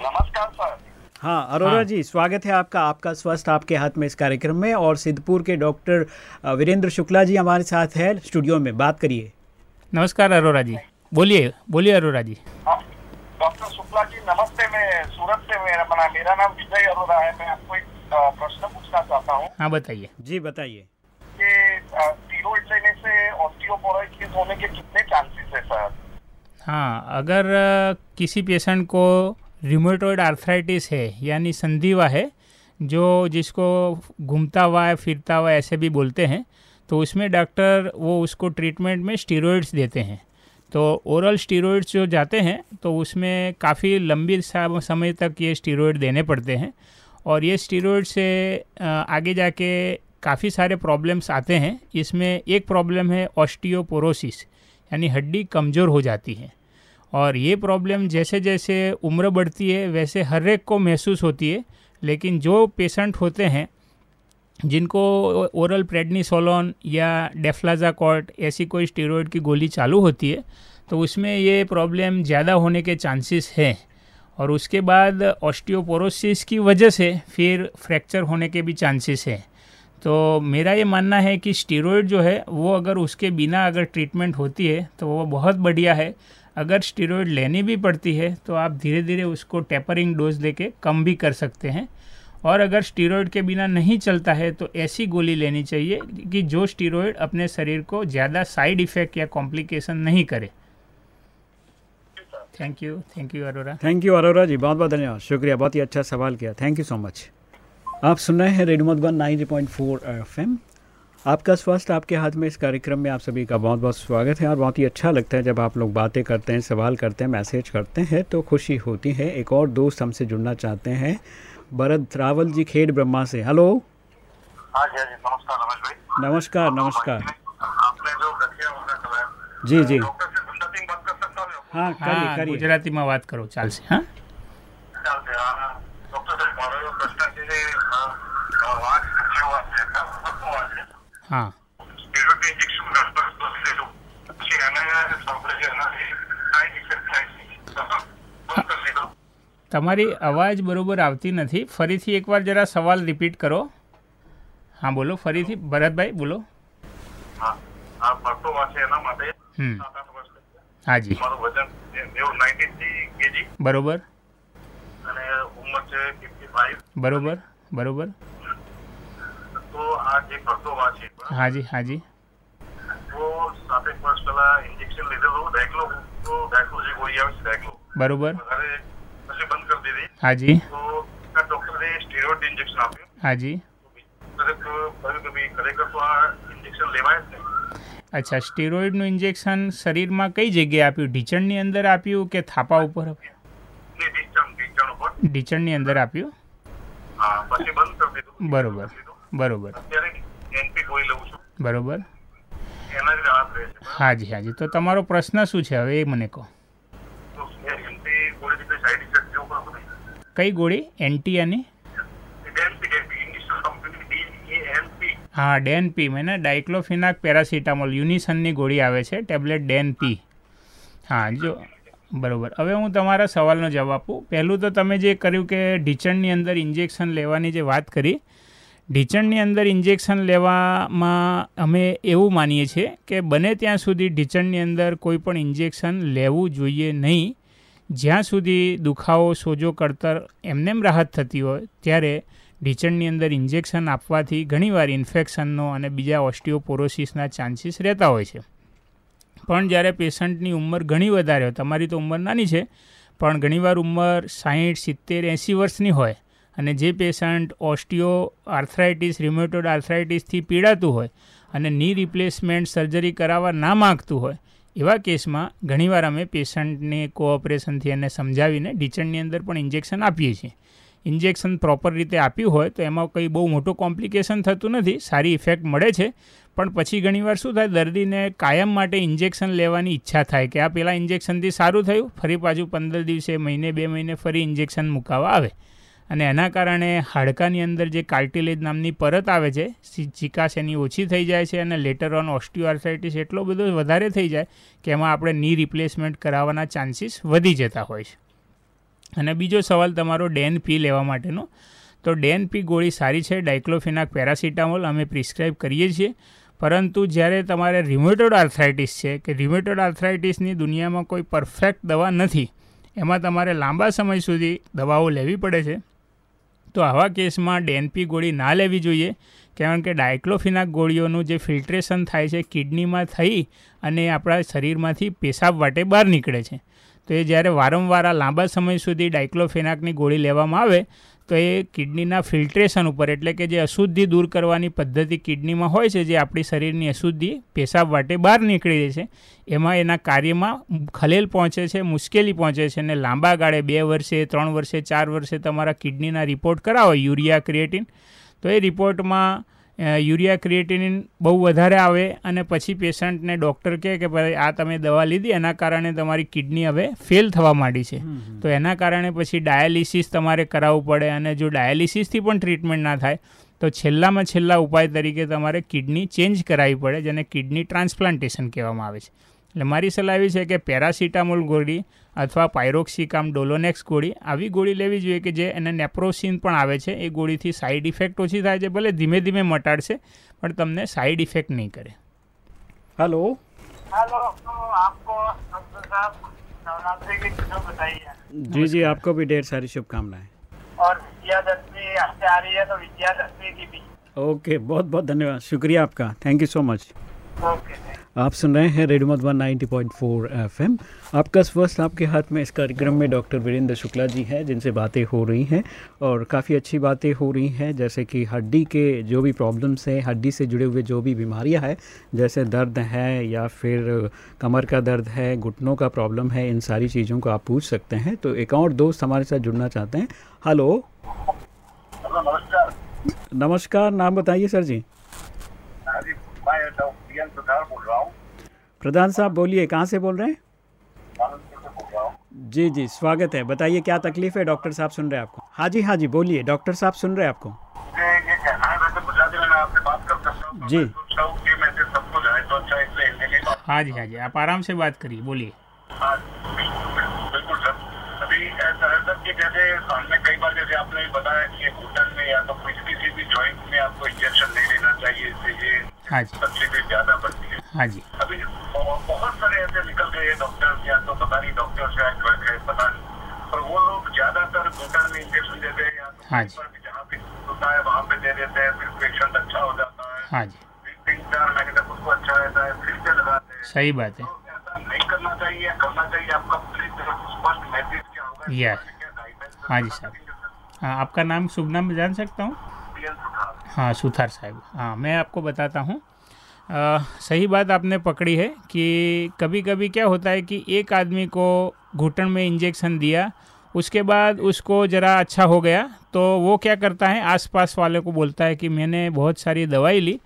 नमस्कार सर। हाँ अरोरा हाँ। जी स्वागत है आपका आपका स्वास्थ्य आपके हाथ में इस कार्यक्रम में और सिद्धपुर के डॉक्टर वीरेंद्र शुक्ला जी हमारे साथ है स्टूडियो में। बात करिए। नमस्कार अरोरा जी। बोलिए बोलिए अरोरा जी। डॉक्टर शुक्ला जी नमस्ते मैं सूरत से मेरा मेरा नाम विजय अरोरा है। मैं आपको एक प्रश्न पूछना चाहता हूँ। हाँ बताइए। जी बताइए। कि लेने से ऑस्टियोपोरोसिस होने के कितने चांसेस है सर हाँ अगर किसी पेशेंट को रिमोटोइड आर्थराइटिस है, यानी संधिवा है, जो जिसको घूमता हुआ है, फिरता हुआ ऐसे भी बोलते हैं तो उसमें डॉक्टर वो उसको ट्रीटमेंट में स्टीरॉइड्स देते हैं। तो ओरल स्टीरॉइड्स जो जाते हैं तो उसमें काफ़ी लंबी समय तक ये स्टीरॉइड देने पड़ते हैं। और ये स्टीरॉइड से आगे जाके काफ़ी सारे प्रॉब्लम्स आते हैं। इसमें एक प्रॉब्लम है ऑस्टियोपोरोसिस यानी हड्डी कमज़ोर हो जाती है। और ये प्रॉब्लम जैसे जैसे उम्र बढ़ती है, वैसे हर एक को महसूस होती है। लेकिन जो पेशेंट होते हैं, जिनको ओरल प्रेडनीसोलोन या डेफ्लाजाकॉट ऐसी कोई स्टीरॉयड की गोली चालू होती है तो उसमें ये प्रॉब्लम ज़्यादा होने के चांसेस हैं। और उसके बाद ऑस्टियोपोरोसिस की वजह से फिर फ्रैक्चर होने के भी चांसेस हैं। तो मेरा ये मानना है कि स्टीरॉयड जो है, वो अगर उसके बिना अगर ट्रीटमेंट होती है तो वो बहुत बढ़िया है। अगर स्टीरॉयड लेनी भी पड़ती है तो आप धीरे धीरे उसको टेपरिंग डोज देके कम भी कर सकते हैं। और अगर स्टीरोड के बिना नहीं चलता है तो ऐसी गोली लेनी चाहिए कि जो स्टीरोड अपने शरीर को ज़्यादा साइड इफ़ेक्ट या कॉम्प्लिकेशन नहीं करे। Thank you thank you Arora thank you Arora ji. बहुत बहुत धन्यवाद। शुक्रिया। बहुत ही अच्छा सवाल किया। थैंक यू सो मच आप सुन रहे हैं रेडियो मधुबन 90.4 एफएम। आपका स्वास्थ्य आपके हाथ में इस कार्यक्रम में आप सभी का बहुत बहुत स्वागत है और बहुत ही अच्छा लगता है जब आप लोग बातें करते हैं सवाल करते हैं मैसेज करते हैं तो खुशी होती है। एक और दोस्त हमसे जुड़ना चाहते हैं भरत रावल जी खेड ब्रह्मा से। हेलो। नमस्कार नमस्कार जी जी हाँ? करिए हाँ, करिए। गुजराती में बात करो चाल से हाँ। હા. તમારી અવાજ બરોબર આવતી નથી. ફરીથી એકવાર જરા સવાલ રિપીટ કરો. હા બોલો ફરીથી. ભરતભાઈ બોલો. હાજી. બરોબર. બરોબર બરોબર. તો આ જે કરતોવા છે હાજી હાજી. તો સાત એક વર્ષ પહેલા ઇન્જેક્શન લીધેલું ડાયક્લો તો ડાયક્લો જે ગોળી આવે છે ડાયક્લો બરોબર. પછી બંધ કરી દીધી. હાજી. તો ડોક્ટરે સ્ટીરોઇડ ઇન્જેક્શન આપ્યું. હાજી. અચ્છા સ્ટીરોઇડનું ઇન્જેક્શન શરીરમાં કઈ જગ્યાએ આપ્યું? ઢીચણની અંદર આપ્યું કે થાપા ઉપર આપ્યું? ઢીચણની અંદર આપ્યું? બરોબર બરોબર. બરોબર. હાજી હાજી. તો તમારો પ્રશ્ન શું છે હવે એ મને કહો. કઈ ગોળી? એન્ટી અને? હા ડેન પી. મને ડાયક્લોફિનાક પેરાસિટામોલ યુનિસનની ગોળી આવે છે ટેબ્લેટ ડેન પી. હા જો બરાબર. હવે હું તમારા સવાલનો જવાબ આપું. પહેલું તો તમે જે કર્યું કે ઢીચણની અંદર ઇન્જેક્શન લેવાની જે વાત કરી, ઢીચણની અંદર ઇન્જેક્શન લેવામાં અમે એવું માનીએ છીએ કે બને ત્યાં સુધી ઢીચણની અંદર કોઈ પણ ઇન્જેક્શન લેવું જોઈએ નહીં. જ્યાં સુધી દુખાવો, સોજો કરતર એમનેમ રાહત થતી હોય, ત્યારે ઢીચણની અંદર ઇન્જેક્શન આપવાથી ઘણીવાર ઇન્ફેક્શનનો અને બીજા ઓસ્ટિયોપોરોસિસના ચાન્સીસ રહેતા હોય છે. પણ જ્યારે પેશન્ટની ઉંમર ઘણી વધારે હોય, તમારી તો ઉંમર નાની છે, પણ ઘણીવાર ઉંમર સાહીઠ સિત્તેર, એંસી વર્ષની હોય અને જે પેશન્ટ ઓસ્ટિયો આર્થરાઇટિસ રિમોટોડ આર્થરાઇટિસથી પીડાતું હોય અને ની રિપ્લેસમેન્ટ સર્જરી કરાવવા ના માગતું હોય, એવા કેસમાં ઘણીવાર અમે પેશન્ટને કોઓપરેશનથી એને સમજાવીને ઢીચણની અંદર પણ ઇન્જેક્શન આપીએ છીએ. ઇન્જેક્શન પ્રોપર રીતે આપ્યું હોય તો એમાં કંઈ બહુ મોટું કોમ્પ્લિકેશન થતું નથી, સારી ઇફેક્ટ મળે છે પણ પછી ઘણીવાર શું થાય, દર્દીને કાયમ માટે ઇન્જેક્શન લેવાની ઈચ્છા થાય કે આ પહેલાં ઇન્જેક્શનથી સારું થયું, ફરી પાછું પંદર દિવસે, મહિને, બે મહિને ફરી ઇન્જેક્શન મુકાવા આવે. અને એના કારણે હાડકાની અંદર જે કાર્ટિલેજ નામની પરત આવે છે ચિકાસ એની ઓછી થઈ જાય છે અને લેટર ઓન ઓસ્ટિયોઆર્થરાઇટિસ એટલો બધો વધારે થઈ જાય કે એમાં આપણે ની રિપ્લેસમેન્ટ કરાવવાના ચાન્સીસ વધી જતા હોય છે. અને બીજો સવાલ તમારો ડેન પી લેવા માટેનો. તો ડેન પી ગોળી સારી છે ડાયક્લોફિનાક પેરાસિટામોલ અમે પ્રિસ્ક્રાઇબ કરીએ છીએ. પરંતુ જ્યારે તમારે રિમોટોડ આર્થરાઇટિસ છે કે રિમોટોડ આર્થરાઇટિસની દુનિયામાં કોઈ પરફેક્ટ દવા નથી, એમાં તમારે લાંબા સમય સુધી દવાઓ લેવી પડે છે. તો આવા કેસમાં ડેનપી ગોળી ના લેવી જોઈએ, કારણ કે ડાયક્લોફિનાક ગોળીઓનું જે ફિલ્ટ્રેશન થાય છે, કિડનીમાં થઈ અને આપણા શરીરમાંથી પેશાબ વાટે બહાર નીકળે છે. તો એ જ્યારે વારંવાર લાંબા સમય સુધી ડાયક્લોફેનાકની ગોળી લેવામાં આવે તો એ કિડનીના ફિલ્ટ્રેશન ઉપર, એટલે કે જે અશુદ્ધિ દૂર કરવાની પદ્ધતિ કિડનીમાં હોય છે, જે આપણી શરીરની અશુદ્ધિ પેશાબ વાટે બહાર નીકળી જાય છે, એમાં એના કાર્યમાં ખલેલ પહોંચે છે, મુશ્કેલી પહોંચે છે અને લાંબા ગાળે બે વર્ષે, ત્રણ વર્ષે, ચાર વર્ષે તમારા કિડનીના રિપોર્ટ કરાવો, યુરિયા, ક્રિએટિન. તો એ રિપોર્ટમાં યુરિયા ક્રિએટિનિન બહુ વધારે આવે અને પછી પેશન્ટને ડૉક્ટર કહે કે ભાઈ આ તમે દવા લીધી એના કારણે તમારી કિડની હવે ફેલ થવા માંડી છે. તો એના કારણે પછી ડાયાલિસિસ તમારે કરાવવું પડે અને જો ડાયાલિસિસથી પણ ટ્રીટમેન્ટ ના થાય તો છેલ્લામાં છેલ્લા ઉપાય તરીકે તમારે કિડની ચેન્જ કરાવવી પડે જેને કિડની ટ્રાન્સપ્લાન્ટેશન કહેવામાં આવે છે. એટલે મારી સલાહ એવી છે કે પેરાસિટામોલ ગોળી અથવા પાયરોક્સિકામ ડોલોનેક્સ ગોળી આવી ગોળી લેવી જોઈએ કે જે એને નેપ્રોસિન પણ આવે છે એ ગોળીથી સાઈડ ઇફેક્ટ ઓછી થાય છે ભલે ધીમે ધીમે મટાડશે પણ તમને સાઈડ ઇફેક્ટ નહીં કરે हेलो हेलो आपको नवरात्रि की बताइए जी जी आपको भी ढेर सारी शुभकामनाएं और विजयादशमी आ रही है तो विजयादशमी की भी ओके बहुत बहुत धन्यवाद शुक्रिया आपका thank you so much okay आप सुन रहे हैं रेडियो मधुबन 90.4 एफएम। आपका स्वस्थ आपके हाथ में इस कार्यक्रम में डॉक्टर वीरेंद्र शुक्ला जी हैं जिनसे बातें हो रही हैं और काफ़ी अच्छी बातें हो रही हैं जैसे कि हड्डी के जो भी प्रॉब्लम्स हैं हड्डी से जुड़े हुए जो भी बीमारियाँ हैं जैसे दर्द है या फिर कमर का दर्द है घुटनों का प्रॉब्लम है इन सारी चीज़ों को आप पूछ सकते हैं। तो एक और दोस्त हमारे साथ जुड़ना चाहते हैं। हेलो। नमस्कार। नमस्कार नाम बताइए सर जी। प्रधान साहब बोलिए कहाँ से बोल रहे हैं? जी जी स्वागत है। बताइए क्या तकलीफ़ है? डॉक्टर साहब सुन रहे हैं आपको। हाँ जी हाँ जी बोलिए डॉक्टर साहब सुन रहे हैं आपको। जी हाँ जी। हाँ जी आप आराम से बात करिए बोलिए। बिल्कुल सर। अभी ऐसा है सर कि जैसे हमने कई बार जैसे आपने बताया कि घुटन में या तो किसी भी ज्वाइंट में आपको इंजेक्शन नहीं लेना चाहिए। हाँ जी। तकलीफें ज़्यादा बढ़ती है। हाँ जी। अभी बहुत सारे ऐसे निकल गए डॉक्टर या तो पता नहीं डॉक्टर ट्रक है पता नहीं। पर वो लोग ज़्यादातर घुटन में इंजेक्शन देते हैं या तो हाँ जी। जहाँ पे होता है वहाँ पे दे देते हैं फिर पेशेंट अच्छा हो जाता है। हाँ जी। तीन चार महीने तक उसको अच्छा रहता है फिर से लगाते हैं सही बात है। तो नहीं करना चाहिए करना चाहिए आपका प्लीज़ स्पष्ट मैसेज क्या होगा या हाँ जी सर हाँ आपका नाम शुभ नाम जान सकता हूँ? हाँ सुथार साहब। हाँ मैं आपको बताता हूँ। सही बात आपने पकड़ी है कि कभी कभी क्या होता है कि एक आदमी को घुटन में इंजेक्शन दिया, उसके बाद उसको ज़रा अच्छा हो गया तो वो क्या करता है, आसपास वाले को बोलता है कि मैंने बहुत सारी दवाई ली,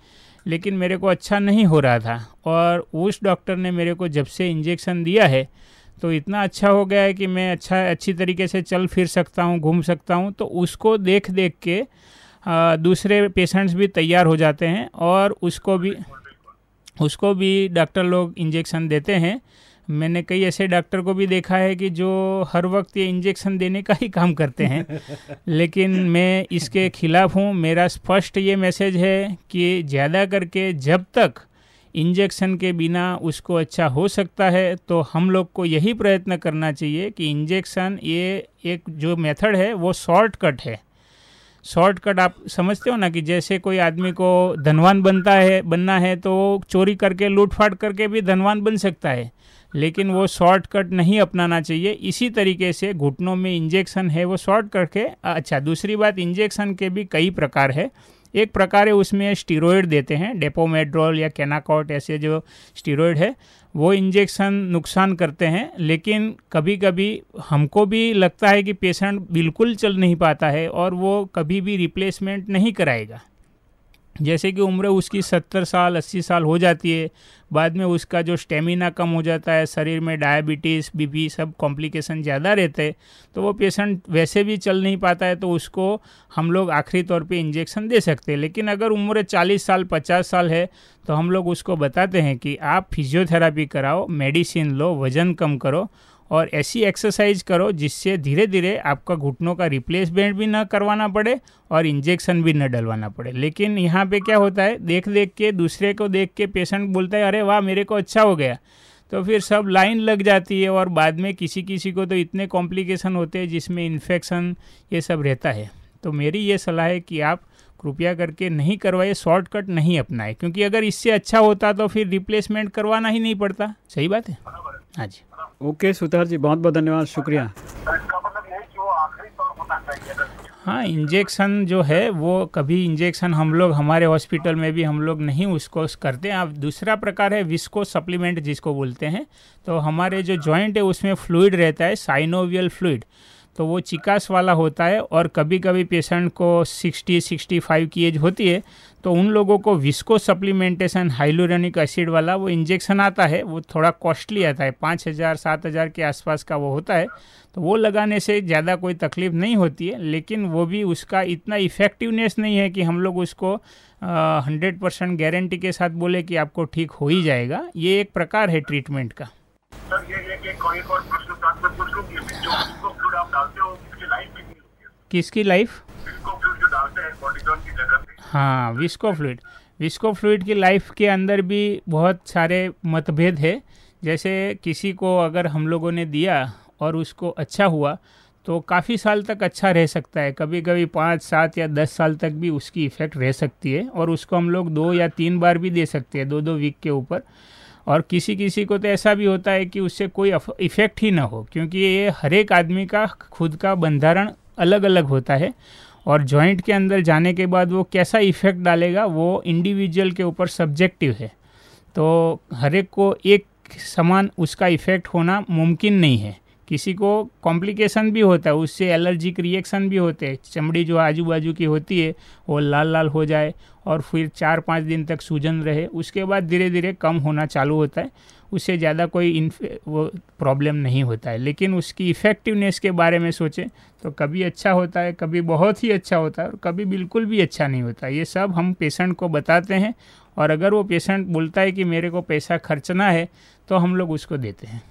लेकिन मेरे को अच्छा नहीं हो रहा था। और उस डॉक्टर ने मेरे को जब से इंजेक्शन दिया है तो इतना अच्छा हो गया है कि मैं अच्छा अच्छी तरीके से चल फिर सकता हूँ, घूम सकता हूँ तो उसको देख देख के दूसरे पेशेंट्स भी तैयार हो जाते हैं और उसको भी उसको भी डॉक्टर लोग इंजेक्शन देते हैं। मैंने कई ऐसे डॉक्टर को भी देखा है कि जो हर वक्त ये इंजेक्शन देने का ही काम करते हैं। लेकिन मैं इसके खिलाफ हूँ। मेरा स्पष्ट ये मैसेज है कि ज़्यादा करके जब तक इंजेक्शन के बिना उसको अच्छा हो सकता है तो हम लोग को यही प्रयत्न करना चाहिए कि इंजेक्शन ये एक जो मेथड है वो शॉर्टकट है। शॉर्टकट आप समझते हो ना कि जैसे कोई आदमी को धनवान बनता है, बनना है तो चोरी करके, लूटफाट करके भी धनवान बन सकता है। लेकिन वो शॉर्टकट नहीं अपनाना चाहिए। इसी तरीके से घुटनों में इंजेक्शन है, वो शॉर्ट करके अच्छा दूसरी बात, इंजेक्शन के भी कई प्रकार है। एक प्रकार है, उसमें स्टीरोइड देते हैं, डेपोमेड्रोल या कैनाकॉट, ऐसे जो स्टीरोइड है। वो इंजेक्शन नुकसान करते हैं, लेकिन कभी कभी हमको भी लगता है कि पेशेंट बिल्कुल चल नहीं पाता है और वो कभी भी रिप्लेसमेंट नहीं कराएगा। जैसे कि उम्र उसकी सत्तर साल, अस्सी साल हो जाती है, बाद में उसका जो स्टेमिना कम हो जाता है, शरीर में डायबिटीज़ बीपी सब कॉम्प्लिकेशन ज़्यादा रहते हैं तो वो पेशेंट वैसे भी चल नहीं पाता है तो उसको हम लोग आखिरी तौर पे इंजेक्शन दे सकते हैं। लेकिन अगर उम्र 40 साल 50 साल है तो हम लोग उसको बताते हैं कि आप फिजियोथेरापी कराओ मेडिसिन लो, वज़न कम करो और ऐसी एक्सरसाइज करो जिससे धीरे धीरे आपका घुटनों का रिप्लेसमेंट भी ना करवाना पड़े और इंजेक्शन भी न डलवाना पड़े। लेकिन यहाँ पे क्या होता है देख देख के, दूसरे को देख के पेशेंट बोलता है, अरे वाह, मेरे को अच्छा हो गया। तो फिर सब लाइन लग जाती है और बाद में किसी किसी को तो इतने कॉम्प्लिकेशन होते हैं जिसमें इन्फेक्शन ये सब रहता है। तो मेरी ये सलाह है कि आप कृपया करके नहीं करवाइए शॉर्टकट नहीं अपनाए। क्योंकि अगर इससे अच्छा होता तो फिर रिप्लेसमेंट करवाना ही नहीं पड़ता। सही बात है? हाँ जी। ओके सुतार जी बहुत बहुत धन्यवाद शुक्रिया। हाँ इंजेक्शन जो है वो कभी इंजेक्शन हम लोग हमारे हॉस्पिटल में भी हम लोग नहीं उसको करते। हैं अब दूसरा प्रकार है विस्को सप्लीमेंट जिसको बोलते हैं। तो हमारे जो जॉइंट है उसमें फ्लूड रहता है साइनोवियल फ्लूड तो वो चिकास वाला होता है और कभी कभी पेशेंट को 60 65 की एज होती है तो उन लोगों को विस्को सप्लीमेंटेशन हाइलोरेनिक एसिड वाला वो इंजेक्शन आता है वो थोड़ा कॉस्टली आता है पाँच हज़ार सात हज़ार के आसपास का वो होता है तो वो लगाने से ज़्यादा कोई तकलीफ़ नहीं होती है लेकिन वो भी उसका इतना इफ़ेक्टिवनेस नहीं है कि हम लोग उसको हंड्रेड परसेंट गारंटी के साथ बोले कि आपको ठीक हो ही जाएगा ये एक प्रकार है ट्रीटमेंट का। सर ये, कि जो आप डालते हो उसकी लाइफ कितनी किसकी लाइफ हाँ विस्को फ्लूड विस्को फ्लूड की लाइफ के अंदर भी बहुत सारे मतभेद है। जैसे किसी को अगर हम लोगों ने दिया और उसको अच्छा हुआ तो काफ़ी साल तक अच्छा रह सकता है। कभी कभी पाँच सात या दस साल तक भी उसकी इफ़ेक्ट रह सकती है और उसको हम लोग दो या तीन बार भी दे सकते हैं दो दो वीक के ऊपर। और किसी किसी को तो ऐसा भी होता है कि उससे कोई इफ़ेक्ट ही ना हो, क्योंकि ये हर एक आदमी का, खुद का बंधारण अलग अलग होता है और जॉइंट के अंदर जाने के बाद वो कैसा इफ़ेक्ट डालेगा, वो इंडिविजुअल के ऊपर सब्जेक्टिव है। तो हर एक को एक समान उसका इफ़ेक्ट होना मुमकिन नहीं है। किसी को कॉम्प्लिकेशन भी होता है, उससे एलर्जिक रिएक्शन भी होते हैं। चमड़ी जो आजू बाजू की होती है, वो लाल लाल हो जाए और फिर चार पाँच दिन तक सूजन रहे, उसके बाद धीरे धीरे कम होना चालू होता है। उससे ज़्यादा कोई वो प्रॉब्लम नहीं होता है। लेकिन उसकी इफ़ेक्टिवनेस के बारे में सोचें तो कभी अच्छा होता है कभी बहुत ही अच्छा होता है और कभी बिल्कुल भी अच्छा नहीं होता। ये सब हम पेशेंट को बताते हैं और अगर वो पेशेंट बोलता है कि मेरे को पैसा खर्चना है तो हम लोग उसको देते हैं।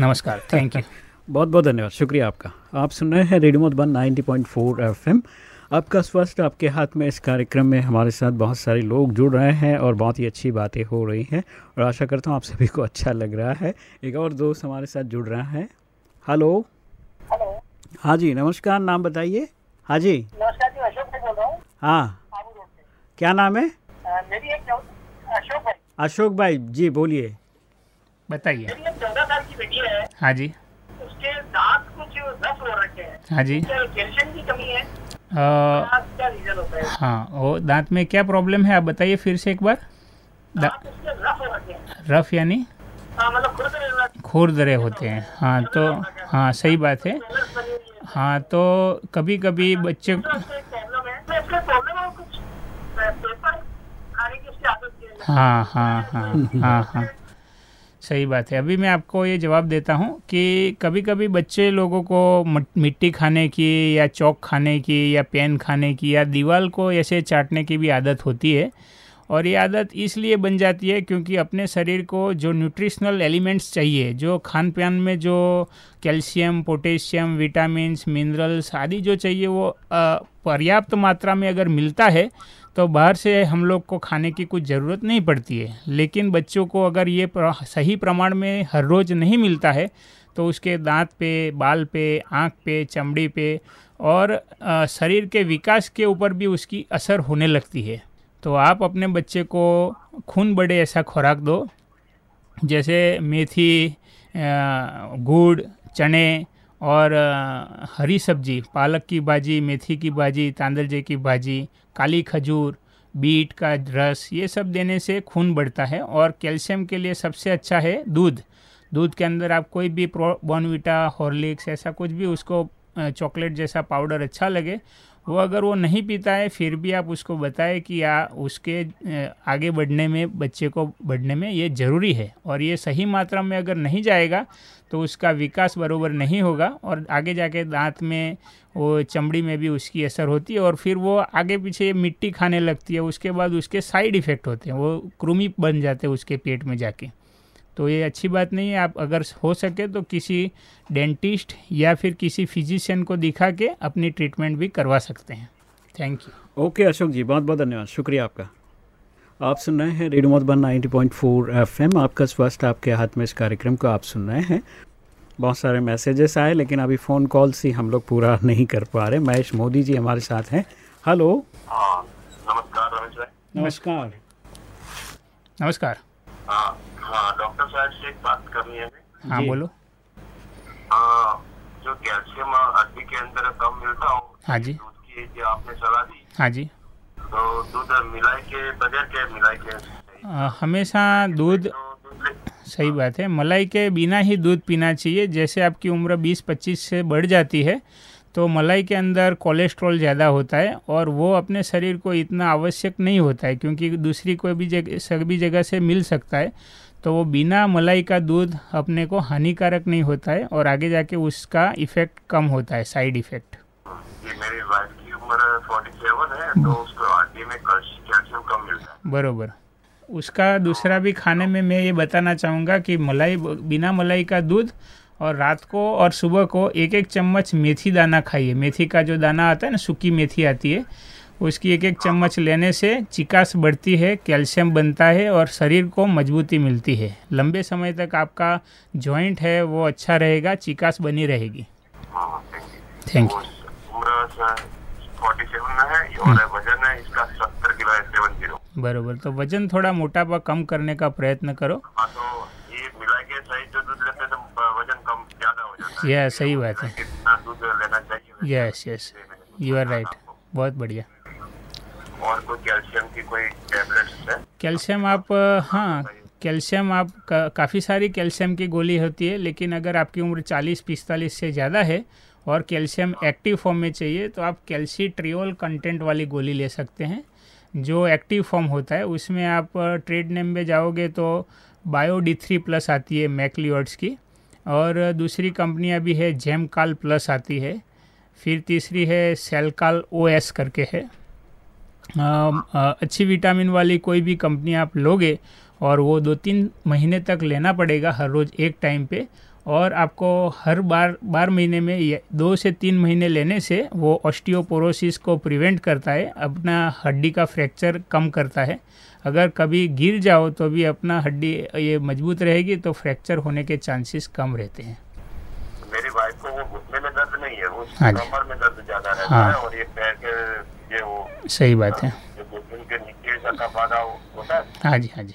नमस्कार थैंक यू बहुत बहुत धन्यवाद शुक्रिया आपका। आप सुन रहे हैं रेडियो मधुबन 90.4 एफएम। आपका स्वास्थ्य आपके हाथ में इस कार्यक्रम में हमारे साथ बहुत सारे लोग जुड़ रहे हैं और बहुत ही अच्छी बातें हो रही हैं और आशा करता हूँ आप सभी को अच्छा लग रहा है। एक और दोस्त हमारे साथ जुड़ रहा है। हेलो। हेलो। हाँ जी नमस्कार नाम बताइए। हाँ जी। नमस्कार जी अशोक भाई बोल रहा हूँ। हाँ। क्या नाम है? मेरी एक अशोक भाई। अशोक भाई जी बोलिए। बताइए। चौदह साल की बेटी है। हाँ जी। उसके दांत कुछ रफ हो रखे हैं। हाँ जी। कैल्शियम की कमी है? आ, है वो दांत में क्या प्रॉब्लम है? आप बताइए फिर से एक बार। रफ यानी? हाँ मतलब खुरदरे होते हैं। हाँ तो हाँ सही बात है। हाँ। तो कभी कभी बच्चे हाँ हाँ हाँ हाँ हाँ। सही बात है। अभी मैं आपको ये जवाब देता हूँ कि कभी कभी बच्चे लोगों को मिट्टी खाने की या चौक खाने की या पेन खाने की या दीवार को ऐसे चाटने की भी आदत होती है और ये आदत इसलिए बन जाती है क्योंकि अपने शरीर को जो न्यूट्रिशनल एलिमेंट्स चाहिए, जो खान पान में जो कैल्शियम, पोटेशियम, विटामिन्स, मिनरल्स आदि जो चाहिए वो पर्याप्त मात्रा में अगर मिलता है तो बाहर से हम लोग को खाने की कुछ ज़रूरत नहीं पड़ती है। लेकिन बच्चों को अगर ये सही प्रमाण में हर रोज़ नहीं मिलता है तो उसके दांत पे, बाल पे, आँख पे, चमड़ी पे और शरीर के विकास के ऊपर भी उसकी असर होने लगती है। तो आप अपने बच्चे को खून बढ़े ऐसा खुराक दो, जैसे मेथी गुड़, चने और हरी सब्ज़ी, पालक की भाजी, मेथी की भाजी तांदलजे की भाजी, काली खजूर, बीट का रस, ये सब देने से खून बढ़ता है और कैल्शियम के लिए सबसे अच्छा है दूध। दूध के अंदर आप कोई भी बॉर्नविटा, हॉर्लिक्स ऐसा कुछ भी उसको चॉकलेट जैसा पाउडर अच्छा लगे, वो अगर वो नहीं पीता है, फिर भी आप उसको बताएँ कि या उसके आगे बढ़ने में, बच्चे को बढ़ने में ये ज़रूरी है। और ये सही मात्रा में अगर नहीं जाएगा तो उसका विकास बरोबर नहीं होगा और आगे जाके दांत में, वो चमड़ी में भी उसकी असर होती है और फिर वो आगे पीछे मिट्टी खाने लगती है, उसके बाद उसके साइड इफ़ेक्ट होते हैं, वो कृमि बन जाते हैं उसके पेट में जाके। तो ये अच्छी बात नहीं है, आप अगर हो सके तो किसी डेंटिस्ट या फिर किसी फिजिशियन को दिखा के अपनी ट्रीटमेंट भी करवा सकते हैं। Thank you okay Ashok ji बहुत बहुत धन्यवाद, शुक्रिया आपका। आप सुन रहे हैं रेडियो मधुबन 90.4 एफएम। आपका स्वास्थ्य आपके हाथ में इस कार्यक्रम को आप सुन रहे हैं। बहुत सारे मैसेजेस आए लेकिन अभी फ़ोन कॉल से हम लोग पूरा नहीं कर पा रहे। महेश मोदी जी हमारे साथ हैं। हेलो। हाँ, नमस्कार नमस्कार। नमस्कार। हाँ हाँ डॉक्टर साहब से बात करनी है हाँ बोलो। हाँ जो कैल्शियम हड्डी के अंदर कम मिलता हो हाँ जी। दूध की जो आपने सलाह दी हाँ जी। तो दूध मिलाई के बगैर के मिलाई के हमेशा दूध सही बात है। मलाई के बिना ही दूध पीना चाहिए। जैसे आपकी उम्र 20-25 से बढ़ जाती है तो मलाई के अंदर कोलेस्ट्रॉल ज़्यादा होता है और वो अपने शरीर को इतना आवश्यक नहीं होता है क्योंकि दूसरी कोई भी जगह सभी जगह से मिल सकता है तो वो बिना मलाई का दूध अपने को हानिकारक नहीं होता है और आगे जाके उसका इफ़ेक्ट कम होता है साइड इफ़ेक्ट। मेरी वाइफ की उम्र 47 है तो उसको में कैल्शियम कम मिलता है बरोबर। उसका दूसरा भी खाने में मैं ये बताना चाहूँगा कि मलाई बिना मलाई का दूध और रात को और सुबह को एक एक चम्मच मेथी दाना खाइए। मेथी का जो दाना आता है ना सूखी मेथी आती है उसकी एक एक चम्मच लेने से चिकास बढ़ती है कैल्शियम बनता है और शरीर को मजबूती मिलती है। लंबे समय तक आपका जॉइंट है वो अच्छा रहेगा चिकास बनी रहेगी। थैंक यू उम्र फोर्टी सेवन में है और वज़न है इसका सत्तर किलो है सेवन ज़ीरो बरोबर तो वज़न थोड़ा मोटापा कम करने का प्रयत्न करो। हाँ तो ये मिला के सही जो दूध लेते हैं तो वज़न कम ज़्यादा हो जाता है। यह सही बात है। कितना दूध लेना चाहिए yes yes you are right बहुत बढ़िया। और कोई कैल्शियम की कोई टेबलेट्स है? कैल्शियम आप हाँ कैल्शियम आप का, काफ़ी सारी कैल्शियम की गोली होती है लेकिन अगर आपकी उम्र 40-45 से ज़्यादा है और कैल्शियम एक्टिव फॉर्म में चाहिए तो आप कैल्सी ट्रियोल कंटेंट वाली गोली ले सकते हैं जो एक्टिव फॉर्म होता है। उसमें आप ट्रेड नेम में जाओगे तो बायो डी थ्री प्लस आती है मैकलियोड्स की और दूसरी कंपनियाँ भी है जेमकाल प्लस आती है फिर तीसरी है सेलकाल ओ एस करके है। आ, आ, अच्छी विटामिन वाली कोई भी कंपनी आप लोगे और वो दो तीन महीने तक लेना पड़ेगा हर रोज़ एक टाइम पे और आपको हर बार बार महीने में ये दो से तीन महीने लेने से वो ऑस्टियोपोरोसिस को प्रिवेंट करता है अपना हड्डी का फ्रैक्चर कम करता है। अगर कभी गिर जाओ तो भी अपना हड्डी ये मज़बूत रहेगी तो फ्रैक्चर होने के चांसेस कम रहते हैं। मेरी वाइफ को वो घुटने में दर्द नहीं है वो हाँ कमर में दर्द ज़्यादा रहता हाँ। है और ये पैर के ये वो सही बात है। जो घुटने के नीचे का होता है। हाँ जी हाँ जी।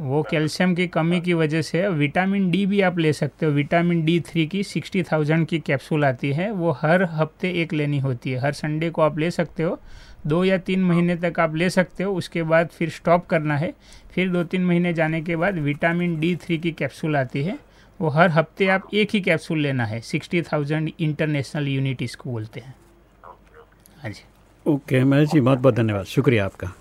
वो कैल्शियम की कमी की वजह से विटामिन डी भी आप ले सकते हो। विटामिन डी थ्री की सिक्सटी थाउज़ेंड की कैप्सूल आती है। वो हर हफ़्ते एक लेनी होती है। हर संडे को आप ले सकते हो। दो या तीन महीने तक आप ले सकते हो। उसके बाद फिर स्टॉप करना है। फिर दो तीन महीने जाने के बाद विटामिन डी थ्री की कैप्सूल आती है। वो हर हफ़्ते आप एक ही कैप्सूल लेना है। सिक्सटी थाउज़ेंड इंटरनेशनल यूनिट इसको बोलते हैं। हाँ जी। ओके महेश जी बहुत बहुत धन्यवाद। शुक्रिया आपका।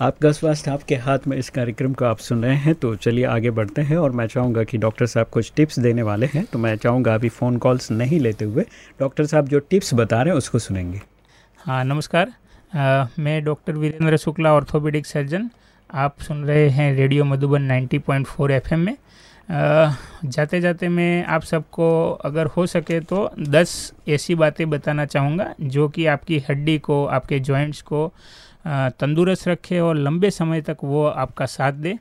आपका स्वास्थ्य आपके हाथ में इस कार्यक्रम को आप सुन रहे हैं तो चलिए आगे बढ़ते हैं और मैं चाहूँगा कि डॉक्टर साहब कुछ टिप्स देने वाले हैं तो मैं चाहूँगा अभी फ़ोन कॉल्स नहीं लेते हुए डॉक्टर साहब जो टिप्स बता रहे हैं उसको सुनेंगे। हाँ नमस्कार। आ, मैं doctor Virendra Shukla orthopaedic surgeon आप सुन रहे हैं रेडियो मधुबन 90.4 एफएम में। आ, जाते जाते मैं आप सबको अगर हो सके तो 10 ऐसी बातें बताना चाहूँगा जो कि आपकी हड्डी को आपके जॉइंट्स को तंदुरुस्त रखे और लंबे समय तक वो आपका साथ दे।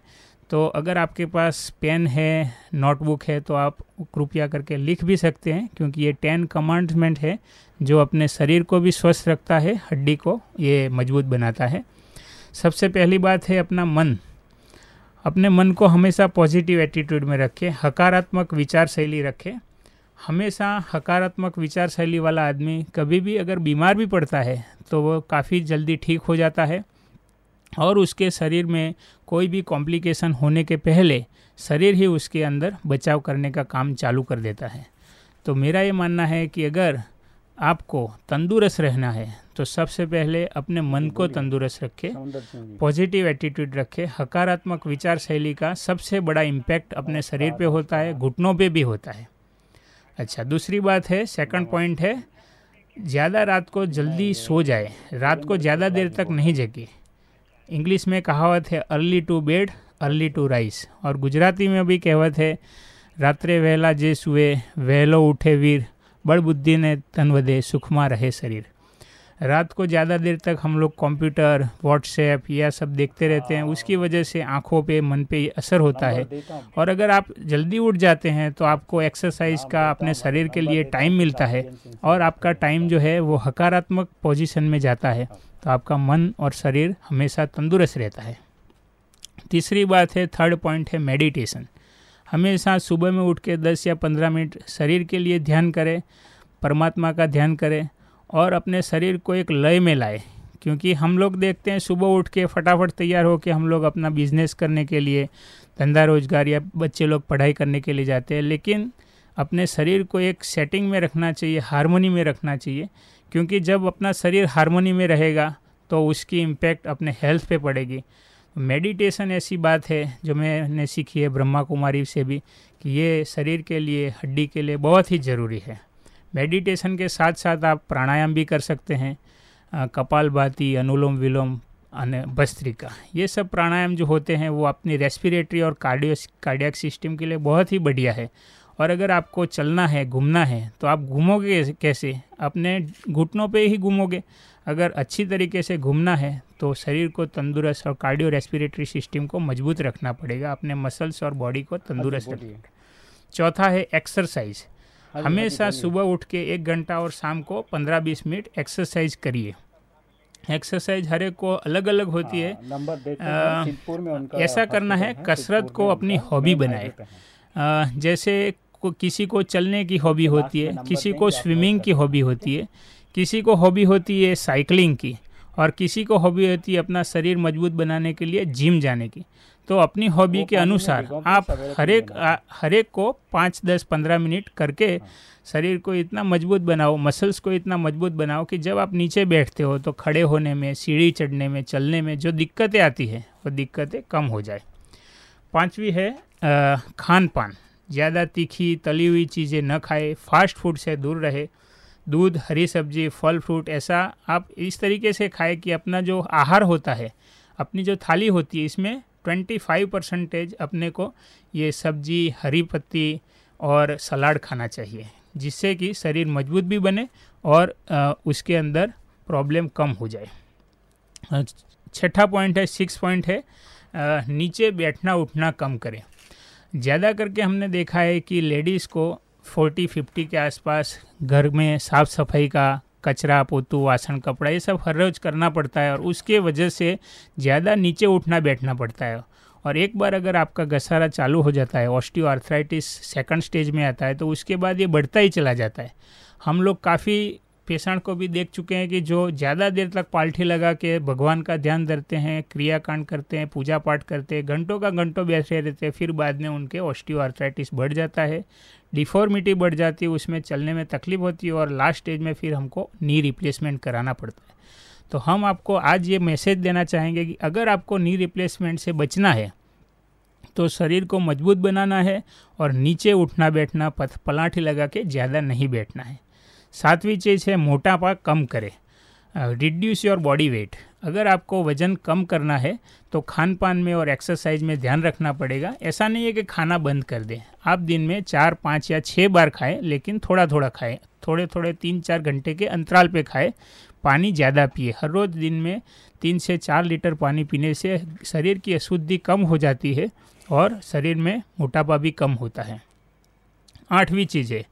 तो अगर आपके पास पेन है, नोटबुक है तो आप कृपया करके लिख भी सकते हैं, क्योंकि ये टेन कमांडमेंट है, जो अपने शरीर को भी स्वस्थ रखता है, हड्डी को ये मज़बूत बनाता है। सबसे पहली बात है अपना मन। अपने मन को हमेशा पॉजिटिव एटीट्यूड में रखें, हकारात्मक विचार शैली रखें हमेशा हकारात्मक विचार शैली वाला आदमी कभी भी अगर बीमार भी पड़ता है तो वो काफ़ी जल्दी ठीक हो जाता है। और उसके शरीर में कोई भी कॉम्प्लिकेशन होने के पहले शरीर ही उसके अंदर बचाव करने का काम चालू कर देता है। तो मेरा ये मानना है कि अगर आपको तंदुरुस्त रहना है तो सबसे पहले अपने मन को तंदुरुस्त रखें पॉजिटिव एटीट्यूड रखें। हकारात्मक विचार शैली का सबसे बड़ा इम्पैक्ट अपने शरीर पे होता है घुटनों पे भी होता है। अच्छा दूसरी बात है सेकंड पॉइंट है ज़्यादा रात को जल्दी सो जाए रात को ज़्यादा देर तक नहीं जगे इंग्लिश में कहावत है early to bed early to rise और गुजराती में भी कहावत है રાત્રે વહેલા જે સુએ વહેલો ઉઠે વીર बड़ बुद्धि ने तन वधे सुखमा रहे शरीर रात को ज़्यादा देर तक हम लोग कंप्यूटर व्हाट्सएप या सब देखते रहते हैं उसकी वजह से आँखों पे मन पे असर होता है। और अगर आप जल्दी उठ जाते हैं तो आपको एक्सरसाइज का अपने शरीर के लिए टाइम मिलता है। और आपका टाइम जो है वो हकारात्मक पोजिशन में जाता है। तो आपका मन और शरीर हमेशा तंदुरुस्त रहता है। तीसरी बात है थर्ड पॉइंट है मेडिटेशन हमेशा सुबह में उठ के दस या पंद्रह मिनट शरीर के लिए ध्यान करें परमात्मा का ध्यान करें और अपने शरीर को एक लय में लाए, क्योंकि हम लोग देखते हैं सुबह उठ के फटाफट तैयार होकर हम लोग अपना बिज़नेस करने के लिए, धंधा रोज़गार या बच्चे लोग पढ़ाई करने के लिए जाते हैं। लेकिन अपने शरीर को एक सेटिंग में रखना चाहिए हारमोनी में रखना चाहिए, क्योंकि जब अपना शरीर हारमोनी में रहेगा तो उसकी इम्पैक्ट अपने हेल्थ पे पड़ेगी। मेडिटेशन ऐसी बात है जो मैंने सीखी है ब्रह्मा कुमारी से भी, कि ये शरीर के लिए, हड्डी के लिए बहुत ही ज़रूरी है। मेडिटेशन के साथ साथ आप प्राणायाम भी कर सकते हैं कपाल भाती अनुलोम विलोम भस्त्रिका ये सब प्राणायाम जो होते हैं वो अपनी रेस्पिरेटरी और कार्डियो कार्डियक सिस्टम के लिए बहुत ही बढ़िया है। और अगर आपको चलना है घूमना है तो आप घूमोगे कैसे अपने घुटनों पे ही घूमोगे। अगर अच्छी तरीके से घूमना है तो शरीर को तंदुरुस्त और कार्डियो रेस्पिरेटरी सिस्टम को मज़बूत रखना पड़ेगा। अपने मसल्स और बॉडी को तंदुरुस्त अच्छा, रखना चौथा है एक्सरसाइज हमेशा सुबह उठ के एक घंटा और शाम को पंद्रह बीस मिनट एक्सरसाइज करिए। एक्सरसाइज हर एक को अलग अलग होती है। हाँ, हैं, ऐसा करना है कसरत को अपनी हॉबी बनाए। है। जैसे को, किसी को चलने की हॉबी होती है किसी को स्विमिंग की हॉबी होती है किसी को हॉबी होती है साइकिलिंग की और किसी को हॉबी होती है अपना शरीर मज़बूत बनाने के लिए जिम जाने की। तो अपनी हॉबी के अनुसार आप सवेरे हर एक हर एक को पाँच दस पंद्रह मिनट करके हाँ। शरीर को इतना मज़बूत बनाओ मसल्स को इतना मज़बूत बनाओ कि जब आप नीचे बैठते हो तो खड़े होने में सीढ़ी चढ़ने में चलने में जो दिक्कतें आती है वो दिक्कतें कम हो जाए। पाँचवीं है खान पान। ज़्यादा तीखी तली हुई चीज़ें न खाए फास्ट फ़ूड से दूर रहे। दूध, हरी सब्ज़ी, फल, फ्रूट ऐसा आप इस तरीके से खाए कि अपना जो आहार होता है, अपनी जो थाली होती है, इसमें 25 परसेंटेज अपने को ये सब्ज़ी, हरी पत्ती और सलाद खाना चाहिए, जिससे कि शरीर मज़बूत भी बने और उसके अंदर प्रॉब्लम कम हो जाए। छठा पॉइंट है सिक्स पॉइंट है नीचे बैठना उठना कम करें। ज़्यादा करके हमने देखा है कि लेडीज़ को 40-50 के आसपास घर में साफ़ सफ़ाई का कचरा, पोतू, वासन, कपड़ा, ये सब हर रोज़ करना पड़ता है और उसके वजह से ज़्यादा नीचे उठना, बैठना पड़ता है। और एक बार अगर आपका घसारा चालू हो जाता है ऑस्टियो आर्थराइटिस सेकंड स्टेज में आता है तो उसके बाद ये बढ़ता ही चला जाता है। हम लोग काफ़ी पेशेंट को भी देख चुके हैं कि जो ज़्यादा देर तक पाल्टी लगा के भगवान का ध्यान धरते हैं, क्रियाकांड करते हैं, पूजा पाठ करते हैं, घंटों का घंटों बैठे रहते हैं, फिर बाद में उनके ऑस्टियो आर्थराइटिस बढ़ जाता है। डिफॉर्मिटी बढ़ जाती है, उसमें चलने में तकलीफ़ होती है और लास्ट स्टेज में फिर हमको नी रिप्लेसमेंट कराना पड़ता है। तो हम आपको आज ये मैसेज देना चाहेंगे कि अगर आपको नी रिप्लेसमेंट से बचना है तो शरीर को मज़बूत बनाना है और नीचे उठना बैठना, पथ पलाठी लगा के ज़्यादा नहीं बैठना है। सातवीं चीज़ है, मोटापा कम करें। रिड्यूस योर बॉडी वेट अगर आपको वज़न कम करना है तो खान पान में और एक्सरसाइज में ध्यान रखना पड़ेगा। ऐसा नहीं है कि खाना बंद कर दें। आप दिन में चार, पाँच या छः बार खाएँ, लेकिन थोड़ा थोड़ा खाएँ। थोड़े थोड़े तीन चार घंटे के अंतराल पे खाएँ। पानी ज़्यादा पिए। हर रोज़ दिन में तीन से चार लीटर पानी पीने से शरीर की अशुद्धि कम हो जाती है और शरीर में मोटापा भी कम होता है। आठवीं चीज़। है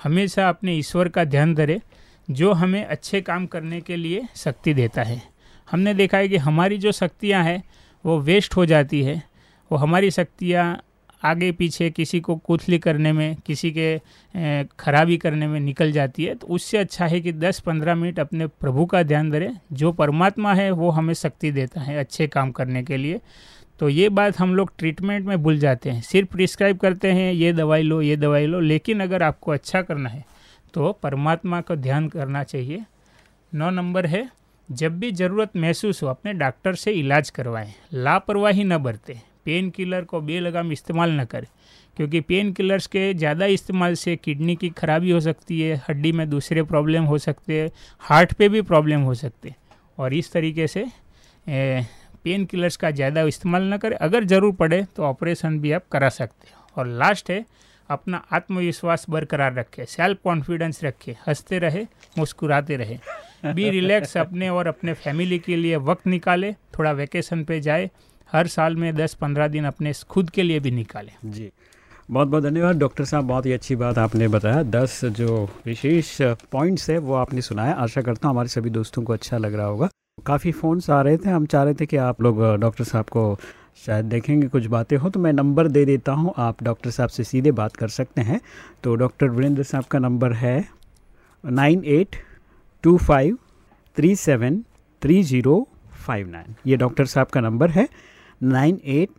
हमेशा अपने ईश्वर का ध्यान धरे, जो हमें अच्छे काम करने के लिए शक्ति देता है। हमने देखा है कि हमारी जो शक्तियाँ हैं, वो वेस्ट हो जाती है। वो हमारी शक्तियाँ आगे पीछे किसी को कुथली करने में, किसी के खराबी करने में निकल जाती है। तो उससे अच्छा है कि 10-15 मिनट अपने प्रभु का ध्यान धरे। जो परमात्मा है, वो हमें शक्ति देता है अच्छे काम करने के लिए। तो ये बात हम लोग ट्रीटमेंट में भूल जाते हैं। सिर्फ़ प्रिस्क्राइब करते हैं, ये दवाई लो, ये दवाई लो, लेकिन अगर आपको अच्छा करना है तो परमात्मा का ध्यान करना चाहिए। नौ नंबर है जब भी ज़रूरत महसूस हो अपने डॉक्टर से इलाज करवाएँ। लापरवाही न बरतें। पेन किलर को बेलगाम इस्तेमाल न करें क्योंकि पेन किलर्स के ज़्यादा इस्तेमाल से किडनी की खराबी हो सकती है हड्डी में दूसरे प्रॉब्लम हो सकते हैं हार्ट पे भी प्रॉब्लम हो सकते हैं। और इस तरीके से ए, पेन किलर्स का ज़्यादा इस्तेमाल न करें। अगर ज़रूर पड़े तो ऑपरेशन भी आप करा सकते हैं। और लास्ट है अपना आत्मविश्वास बरकरार रखें सेल्फ कॉन्फिडेंस रखें हँसते रहे मुस्कुराते रहे। बी रिलैक्स अपने और अपने फैमिली के लिए वक्त निकाले, थोड़ा वेकेशन पे जाए, हर साल में 10-15 दिन अपने खुद के लिए भी निकालें। जी। बहुत बहुत धन्यवाद। डॉक्टर साहब, बहुत ही अच्छी बात आपने बताया। दस जो विशेष पॉइंट्स है, वो आपने सुनाया। आशा करता हूँ हमारे सभी दोस्तों को अच्छा लग रहा होगा। काफ़ी फ़ोन्स आ रहे थे। हम चाह रहे थे कि आप लोग, डॉक्टर साहब को शायद देखेंगे कुछ बातें हो तो मैं नंबर दे देता हूँ। आप डॉक्टर साहब से सीधे बात कर सकते हैं। तो डॉक्टर वीरेंद्र साहब का नंबर है nine eight two five three seven three zero five nine. ये डॉक्टर साहब का नंबर है nine eight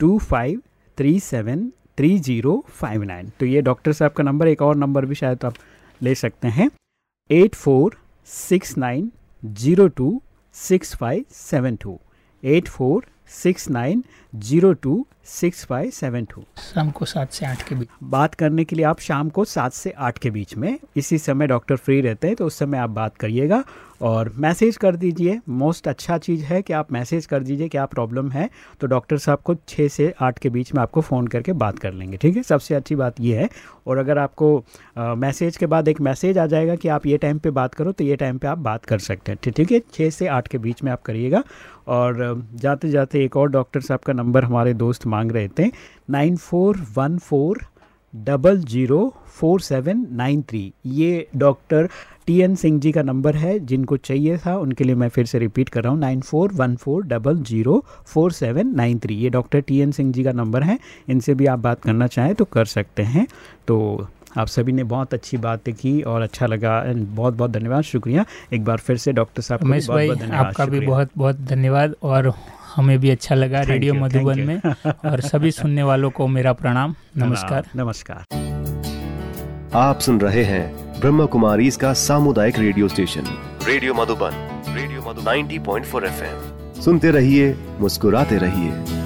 two five three seven three zero five nine. तो ये डॉक्टर साहब का नंबर, एक और नंबर भी शायद आप ले सकते हैं। Eight four six nine zero two six five seven two. Eight four six nine zero two six five seven two. शाम को सात से आठ के बीच। बात करने के लिए आप शाम को सात से आठ के बीच में इसी समय डॉक्टर फ्री रहते हैं तो उस समय आप बात करिएगा और मैसेज कर दीजिए। मोस्ट अच्छा चीज़ है कि आप मैसेज कर दीजिए क्या प्रॉब्लम है तो डॉक्टर साहब को छः से आठ के बीच में आपको फ़ोन करके बात कर लेंगे ठीक है? सबसे अच्छी बात ये है। और अगर आपको मैसेज के बाद एक मैसेज आ जाएगा कि आप ये टाइम पे बात करो तो ये टाइम पे आप बात कर सकते हैं ठीक है? छः से आठ के बीच में आप करिएगा। और जाते जाते एक और डॉक्टर साहब का नंबर हमारे दोस्त मांग रहे थे nine four one four double zero four seven nine three. ये doctor T N Singh ji का नंबर है जिनको चाहिए था उनके लिए मैं फिर से रिपीट कर रहा हूँ nine four one four double zero four seven nine three. ये doctor T N Singh ji का नंबर है इनसे भी आप बात करना चाहें तो कर सकते हैं। तो आप सभी ने बहुत अच्छी बातें की और अच्छा लगा बहुत बहुत धन्यवाद शुक्रिया। एक बार फिर से डॉक्टर साहब आपका भी बहुत बहुत धन्यवाद और हमें भी अच्छा लगा रेडियो मधुबन में और सभी सुनने वालों को मेरा प्रणाम नमस्कार। नमस्कार। आप सुन रहे हैं ब्रह्म कुमारी इसका सामुदायिक radio station radio Madhuban radio Madhuban 90.4 FM. सुनते रहिए मुस्कुराते रहिए।